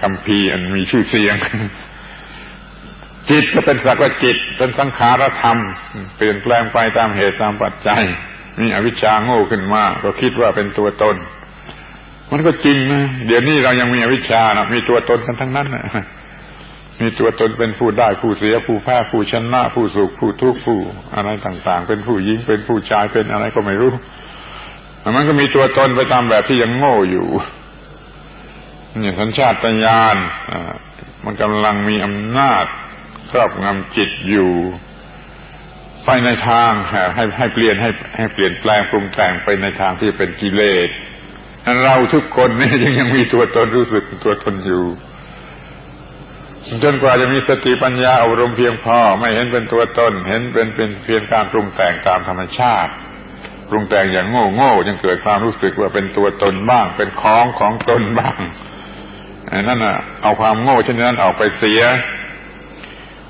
คำพีอันมีชื่อเสียง จิตก็เป็นสักว่าจิต เป็นสังขารธรรม เปลี่ยนแปลงไปตามเหตุตามปัจจัยมีอวิชชาโง่ขึ้นมาก็คิดว่าเป็นตัวตน มันก็จริงนะเดี๋ยวนี้เรายังมีอวิชชานะมีตัวตนกันทั้งนั้นนะ มีตัวตนเป็นผู้ได้ผู้เสียผู้แพ้ผู้ชนะ ผู้สุขผู้ทุกข์ผู้อะไรต่างๆ เป็นผู้หญิงเป็นผู้ชายเป็นอะไรก็ไม่รู้มันก็มีตัวตนไปตามแบบที่ยังโง่อยู่นี่สัญชาตญาณมันกำลังมีอำนาจครอบงำจิตอยู่ ไปในทางให้ให้เปลี่ยนให้ให้เปลี่ยนแปลงปรุงแต่งไปในทางที่เป็นกิเลสเราทุกคนเนี่ยยังยังมีตัวตนรู้สึกตัวตนอยู่ จนกว่าจะมีสติปัญญาอบรมเพียงพอ ไม่เห็นเป็นตัวตน เห็นเป็นเป็นเพียงการปรุงแต่งตามธรรมชาติ ปรุงแต่งอย่างโง่โง่ยังเกิดความรู้สึกว่าเป็นตัวตนบ้าง เป็นของของตนบ้างนั่นน่ะ เอาความโง่เช่นนั้นออกไปเสีย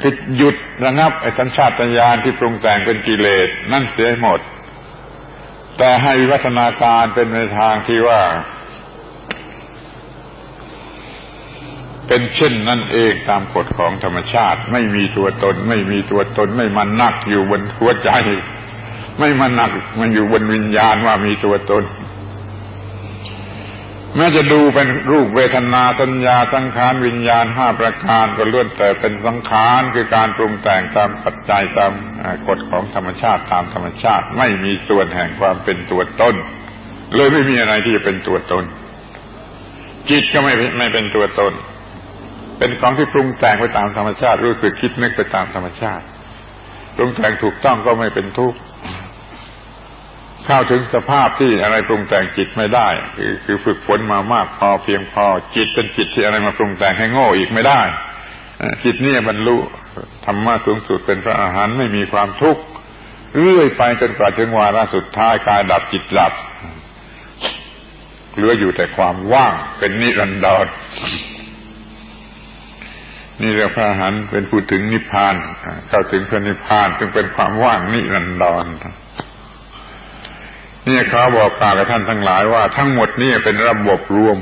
คือหยุดระงับไอ้สัญชาตญาณที่ปรุงแต่งเป็นกิเลสนั่นเสียหมด แต่ให้วิวัฒนาการเป็นในทางที่ว่า เป็นเช่นนั่นเองตามกฎของธรรมชาติ ไม่มีตัวตน ไม่มีตัวตน ไม่มันนักอยู่บนหัวใจ ไม่มันนักมันอยู่บนวิญญาณว่ามีตัวตนแม้จะดูเป็นรูปเวทนาสัญญาสังขารวิญญาณห้าประการก็ล้วนแต่เป็นสังขารคือการปรุงแต่งตามปัจจัยตามกฎของธรรมชาติตามธรรมชาติ ไม่มีส่วนแห่งความเป็นตัวตนเลยไม่มีอะไรที่จะเป็นตัวตน จิตก็ไม่ไม่เป็นตัวตน เป็นของที่ปรุงแต่งไปตามธรรมชาติ รู้สึกคิดนึกไปตามธรรมชาติ ปรุงแต่งถูกต้องก็ไม่เป็นทุกข์เข้าถึงสภาพที่อะไรปรุงแต่งจิตไม่ได้ คือคือฝึกฝนมามากพอเพียงพอจิตเป็นจิตที่อะไรมาปรุงแต่งให้โง่อีกไม่ได้จิตเนี่ยบรรลุธรรมะสูงสุดเป็นพระอาหารไม่มีความทุกข์เรื่อยไปจนกว่าถึงวาระสุดท้ายกายดับจิตดับเหลืออยู่แต่ความว่างเป็นนิรันดร นี่เรียกพระหันเป็นผู้ถึงนิพพานเข้าถึงพระนิพพานจึงเป็นความว่างนิรันดรนี่เขาบอกกล่าวกับท่านทั้งหลายว่าทั้งหมดนี่เป็นระบบรวม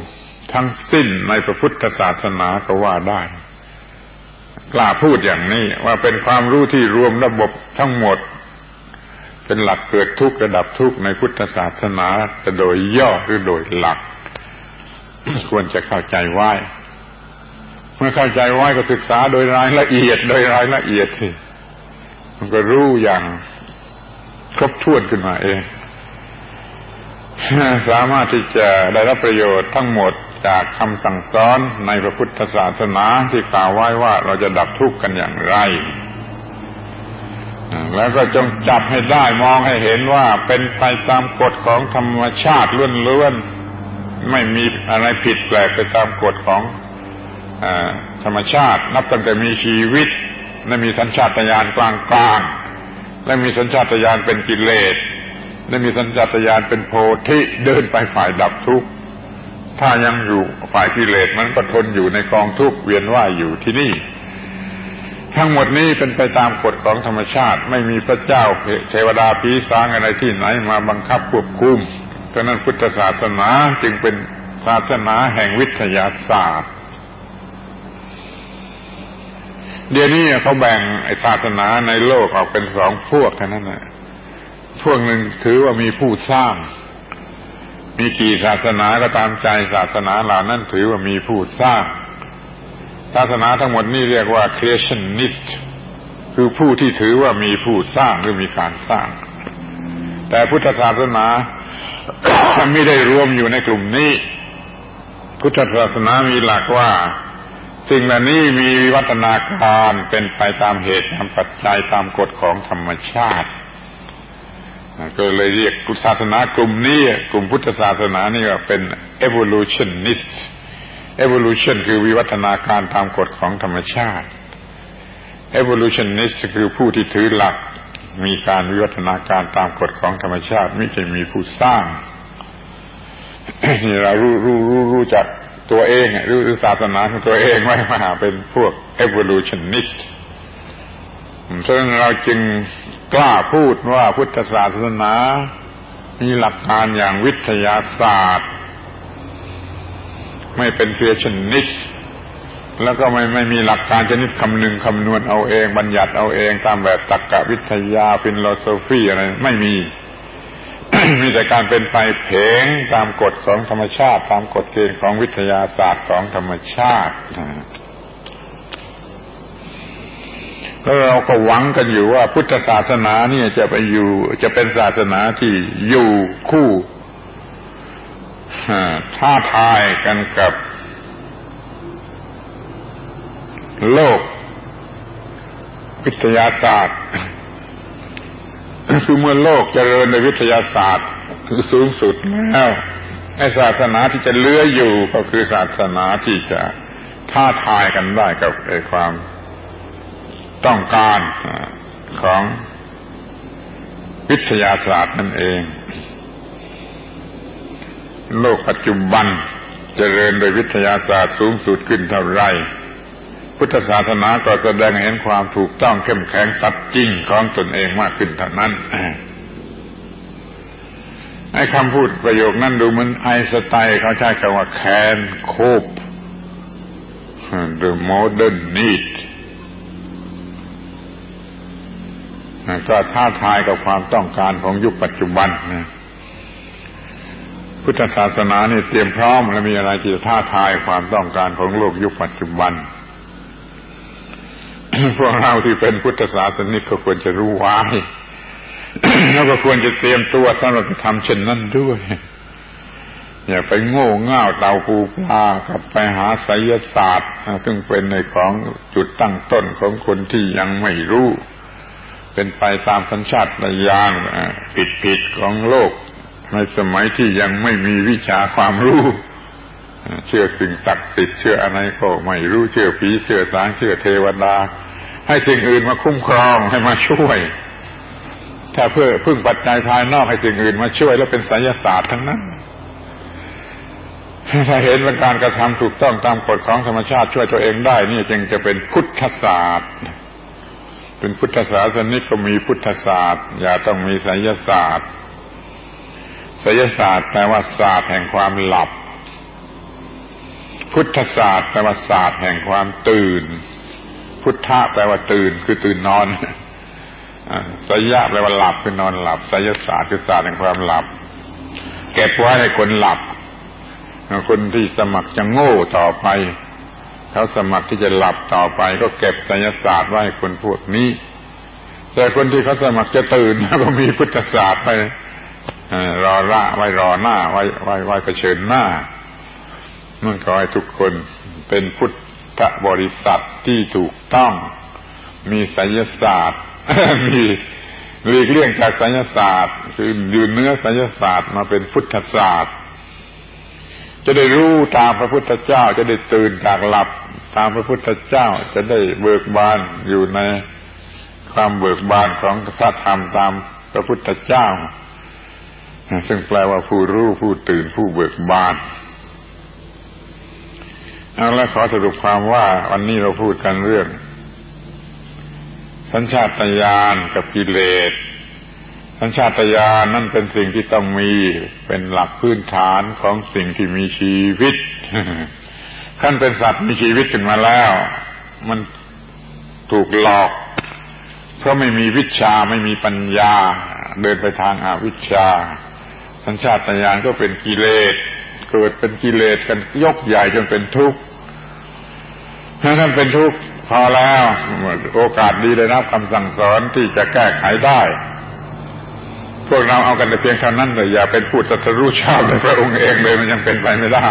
ทั้งสิ้นในพระพุทธศาสนาก็ว่าได้กล้าพูดอย่างนี้ว่าเป็นความรู้ที่รวมระบบทั้งหมด เป็นหลักเกิดทุกระดับทุกในพุทธศาสนาจะโดยย่อหรือโดยหลัก ควรจะเข้าใจไว้ เมื่อเข้าใจไว้ก็ศึกษาโดยรายละเอียด โดยรายละเอียดสิมันก็รู้อย่างครบถ้วนขึ้นมาเอง สามารถที่จะได้รับประโยชน์ทั้งหมดจากคำสั่งสอนในพระพุทธศาสนาที่กล่าวไว้ว่าเราจะดับทุกข์กันอย่างไร แล้วก็จงจับให้ได้มองให้เห็นว่าเป็นไปตามกฎของธรรมชาติล้วนๆ ไม่มีอะไรผิดแปลกไปตามกฎของ ธรรมชาติ นับตั้งแต่มีชีวิต และมีสัญชาตญาณกลางๆและมีสัญชาตญาณเป็นกิเลสได้มีสัญชาตญาณเป็นโพธิเดินไปฝ่ายดับทุกข์ถ้ายังอยู่ฝ่ายกิเลสมันก็ทนอยู่ในกองทุกข์เวียนว่ายอยู่ที่นี่ ทั้งหมดนี้เป็นไปตามกฎของธรรมชาติ ไม่มีพระเจ้าเทวดาผีสางอะไรที่ไหนมาบังคับควบคุมเพราะนั้นพุทธศาสนาจึงเป็นศาสนาแห่งวิทยาศาสตร์ เดี๋ยวนี้เขาแบ่งไอศาสนาในโลกออกเป็นสองพวกแค่นั้นแหละพวกหนึ่งถือว่ามีผู้สร้าง มีกี่ศาสนาก็ตามใจศาสนาเหล่านั้นถือว่ามีผู้สร้าง ศาสนาทั้งหมดนี่เรียกว่า creationist คือผู้ที่ถือว่ามีผู้สร้างหรือมีการสร้าง แต่พุทธศาสนาไม่ได้รวมอยู่ในกลุ่มนี้ พุทธศาสนามีหลักว่า สิ่งเหล่านี้มีวิวัฒนาการเป็นไปตามเหตุตามปัจจัยตามกฎของธรรมชาติ ก็เลยเรียกศาสนากลุ่มนี้ กลุ่มพุทธศาสนานี่ว่าเป็น evolutionist evolution คือวิวัฒนาการตามกฎของธรรมชาติ evolutionist คือผู้ที่ถือหลัก มีการวิวัฒนาการตามกฎของธรรมชาติ ไม่ใช่มีผู้สร้างนี่เรารู้รู้รู้รู้จัก ตัวเองหรู้ศาสนาของตัวเองไว้มาเป็นพวก evolutionist ฉะนั้นเราจึงกล้าพูดว่าพุทธศาสนา มีหลักการอย่างวิทยาศาสตร์ ไม่เป็นเพียชนิดแล้วก็ไม่ไม่มีหลักการชนิดคำนึงคำนวณเอาเอง บัญญัติเอาเองตามแบบตรรกวิทยา philosophy อะไรไม่มี มีแต่การเป็นไปเองตามกฎของธรรมชาติ ตามกฎเกณฑ์ของวิทยาศาสตร์ของธรรมชาติแล้วเราก็หวังกันอยู่ว่าพุทธศาสนาเนี่ยจะไปอยู่จะเป็นศาสนาที่อยู่คู่ท้าทายกันกับโลกวิทยาศาสตร์ คือเมื่อโลกจเจริญในวิทยาศาสตร์สูงสุดแล้วไอศาสนาที่จะเลื้ออยู่ก็คือศาสนาที่จะท้าทายกันได้กับไอความต้องการของวิทยาศาสตร์นั่นเอง โลกปัจจุบันจเจริญโดยวิทยาศาสตร์สูงสุดขึ้นเท่าไร พุทธศาสนาก็แสดงเห็นความถูกต้องเข้มแข็งสัตย์จริงของตนเองมากขึ้นเท่านั้นไอ้คำพูดประโยคนั้นดูเหมือนไอสไตล์เขาใช้คำว่า can cope the modern need ก็ท้าทายกับความต้องการของยุคปัจจุบันนะพุทธศาสนานี่เตรียมพร้อม และมีอะไรที่จะท้าทายความต้องการของโลกยุคปัจจุบัน พวกเราที่เป็นพุทธศาสนิกก็ควรจะรู้ไว้แล้วก็ควรจะเตรียมตัวสำหรับจะทำเช่นนั้นด้วย อย่าไปโง่เง่าเตาปูปลากับไปหาไสยศาสตร์ ซึ่งเป็นในของจุดตั้งต้นของคนที่ยังไม่รู้ เป็นไปตามสัญชาตญาณผิดผิดของโลก ในสมัยที่ยังไม่มีวิชาความรู้ เชื่อสิ่งศักดิ์สิทธิ์เชื่ออะไรก็ไม่รู้เชื่อผีเชื่อสางเชื่อเทวดา ให้สิ่งอื่นมาคุ้มครองให้มาช่วย ถ้าเพื่อพึ่งปัจจัยภายนอกให้สิ่งอื่นมาช่วยแล้วเป็นไสยศาสตร์ทั้งนั้นถ้าเห็นว่าการกระทำถูกต้องตามกฎของธรรมชาติช่วยตัวเองได้ นี่จึงจะเป็นพุทธศาสตร์เป็นพุทธศาสนิกก็มีพุทธศาสตร์ อย่าต้องมีไสยศาสตร์ไสยศาสตร์แปลว่าศาสตร์แห่งความหลับ พุทธศาสตร์แปลว่าศาสตร์แห่งความตื่น พุทธะแปลว่าตื่นคือตื่นนอนสยะแปลว่าหลับคือนอนหลับสยศาสตร์คือศาสตร์แห่งความหลับ เก็บไว้ให้คนหลับ คนที่สมัครจะโง่ต่อไป เขาสมัครที่จะหลับต่อไป ก็เก็บสยศาสตร์ไว้ให้คนพวกนี้ แต่คนที่เขาสมัครจะตื่นก็มีพุทธศาสตร์ไปรอระไว้รอหน้าไว้ไว้ไว้เผชิญหน้า มันขอให้ทุกคนเป็นพุทธบริษัทที่ถูกต้อง มีไสยศาสตร์ มีหลีกเลี่ยงจากสัญญาศาสตร์ คือยืนเนื้อสัญญาศาสตร์มาเป็นพุทธศาสตร์ จะได้รู้ตามพระพุทธเจ้า จะได้ตื่นจากหลับตามพระพุทธเจ้าจะได้เบิกบานอยู่ในความเบิกบานของพระธรรมตามพระพุทธเจ้า ซึ่งแปลว่าผู้รู้ผู้ตื่นผู้เบิกบาน เอาละขอสรุปความว่าวันนี้เราพูดกันเรื่อง สัญชาตญาณกับกิเลส สัญชาตญาณนั่นเป็นสิ่งที่ต้องมีเป็นหลักพื้นฐานของสิ่งที่มีชีวิตขั้นเป็นสัตว์มีชีวิตขึ้นมาแล้ว มันถูกหลอก เพราะไม่มีวิชาไม่มีปัญญา เดินไปทางอาวิชา สัญชาตญาณก็เป็นกิเลสเกิดเป็นกิเลสกันยกใหญ่จนเป็นทุกข์ ถ้าท่านเป็นทุกข์พอแล้ว โอกาสดีเลยนะคำสั่งสอนที่จะแก้ไขได้ พวกเราเอากันแต่เพียงเท่านั้นเลยอย่าเป็นผู้ตัทรู้ชอบในพระองค์เองเลยมันยังเป็นไปไม่ได้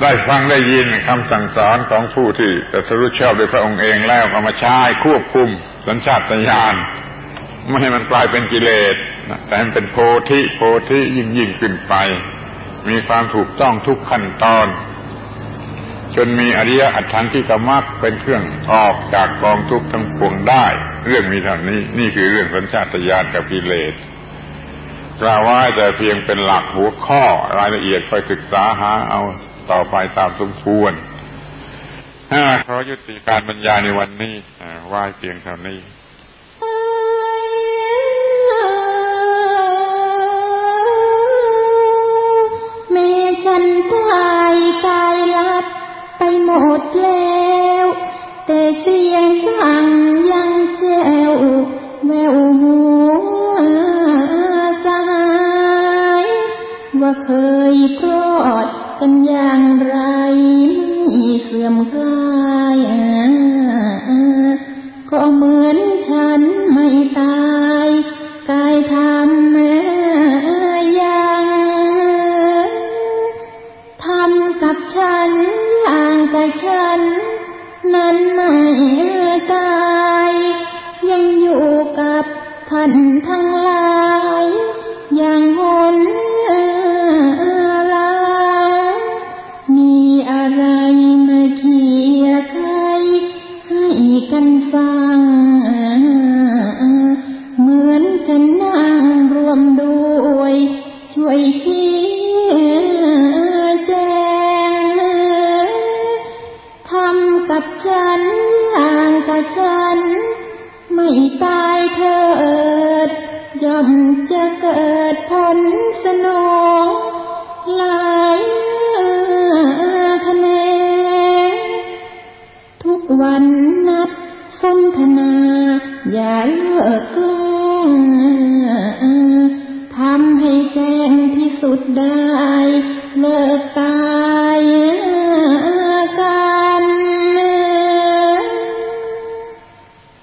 ได้ฟังได้ยินคำสั่งสอนของผู้ที่ตัทรู้ชอบโดยพระองค์เองแล้วเอามาใช้ควบคุม สัญชาตญาณไม่ให้มันกลายเป็นกิเลสแต่ให้เป็นโพธิโพธิยิ่งยิ่งขึ้นไป มีความถูกต้องทุกขั้นตอน จนมีอริยอัตถังที่กมักเป็นเครื่องออกจากกองทุกข์ทั้งปวงได้ เรื่องมีเท่านี้นี่คือเรื่องสัญชาตญาณกับกิเลสกล่าวว่าแต่เพียงเป็นหลักหัวข้อรายละเอียดคอยศึกษาหาเอาต่อไปตามสมควรขอยุติการบรรยายในวันนี้ว่าเพียงเท่านี้แม่ฉันตายกายลับ ไปหมดแล้ว แต่เสียงสั่งยังแจ้วแววหัวสายว่าเคยพรอดกันอย่างไรไม่เสื่อมคลายก็เหมือนฉันไม่ตายกายทำยังทำกับฉัน ฉัน นั้นไม่ตาย ยังอยู่กับทานทั้งหลาย ฉัน ไม่ตายเถิดย่อมจะเกิดผลสนองหลายคะแนนทุกวันนัดสนทนา อย่าเลิกแกล้งทำให้แจ้งที่สุดได้ เลอะตา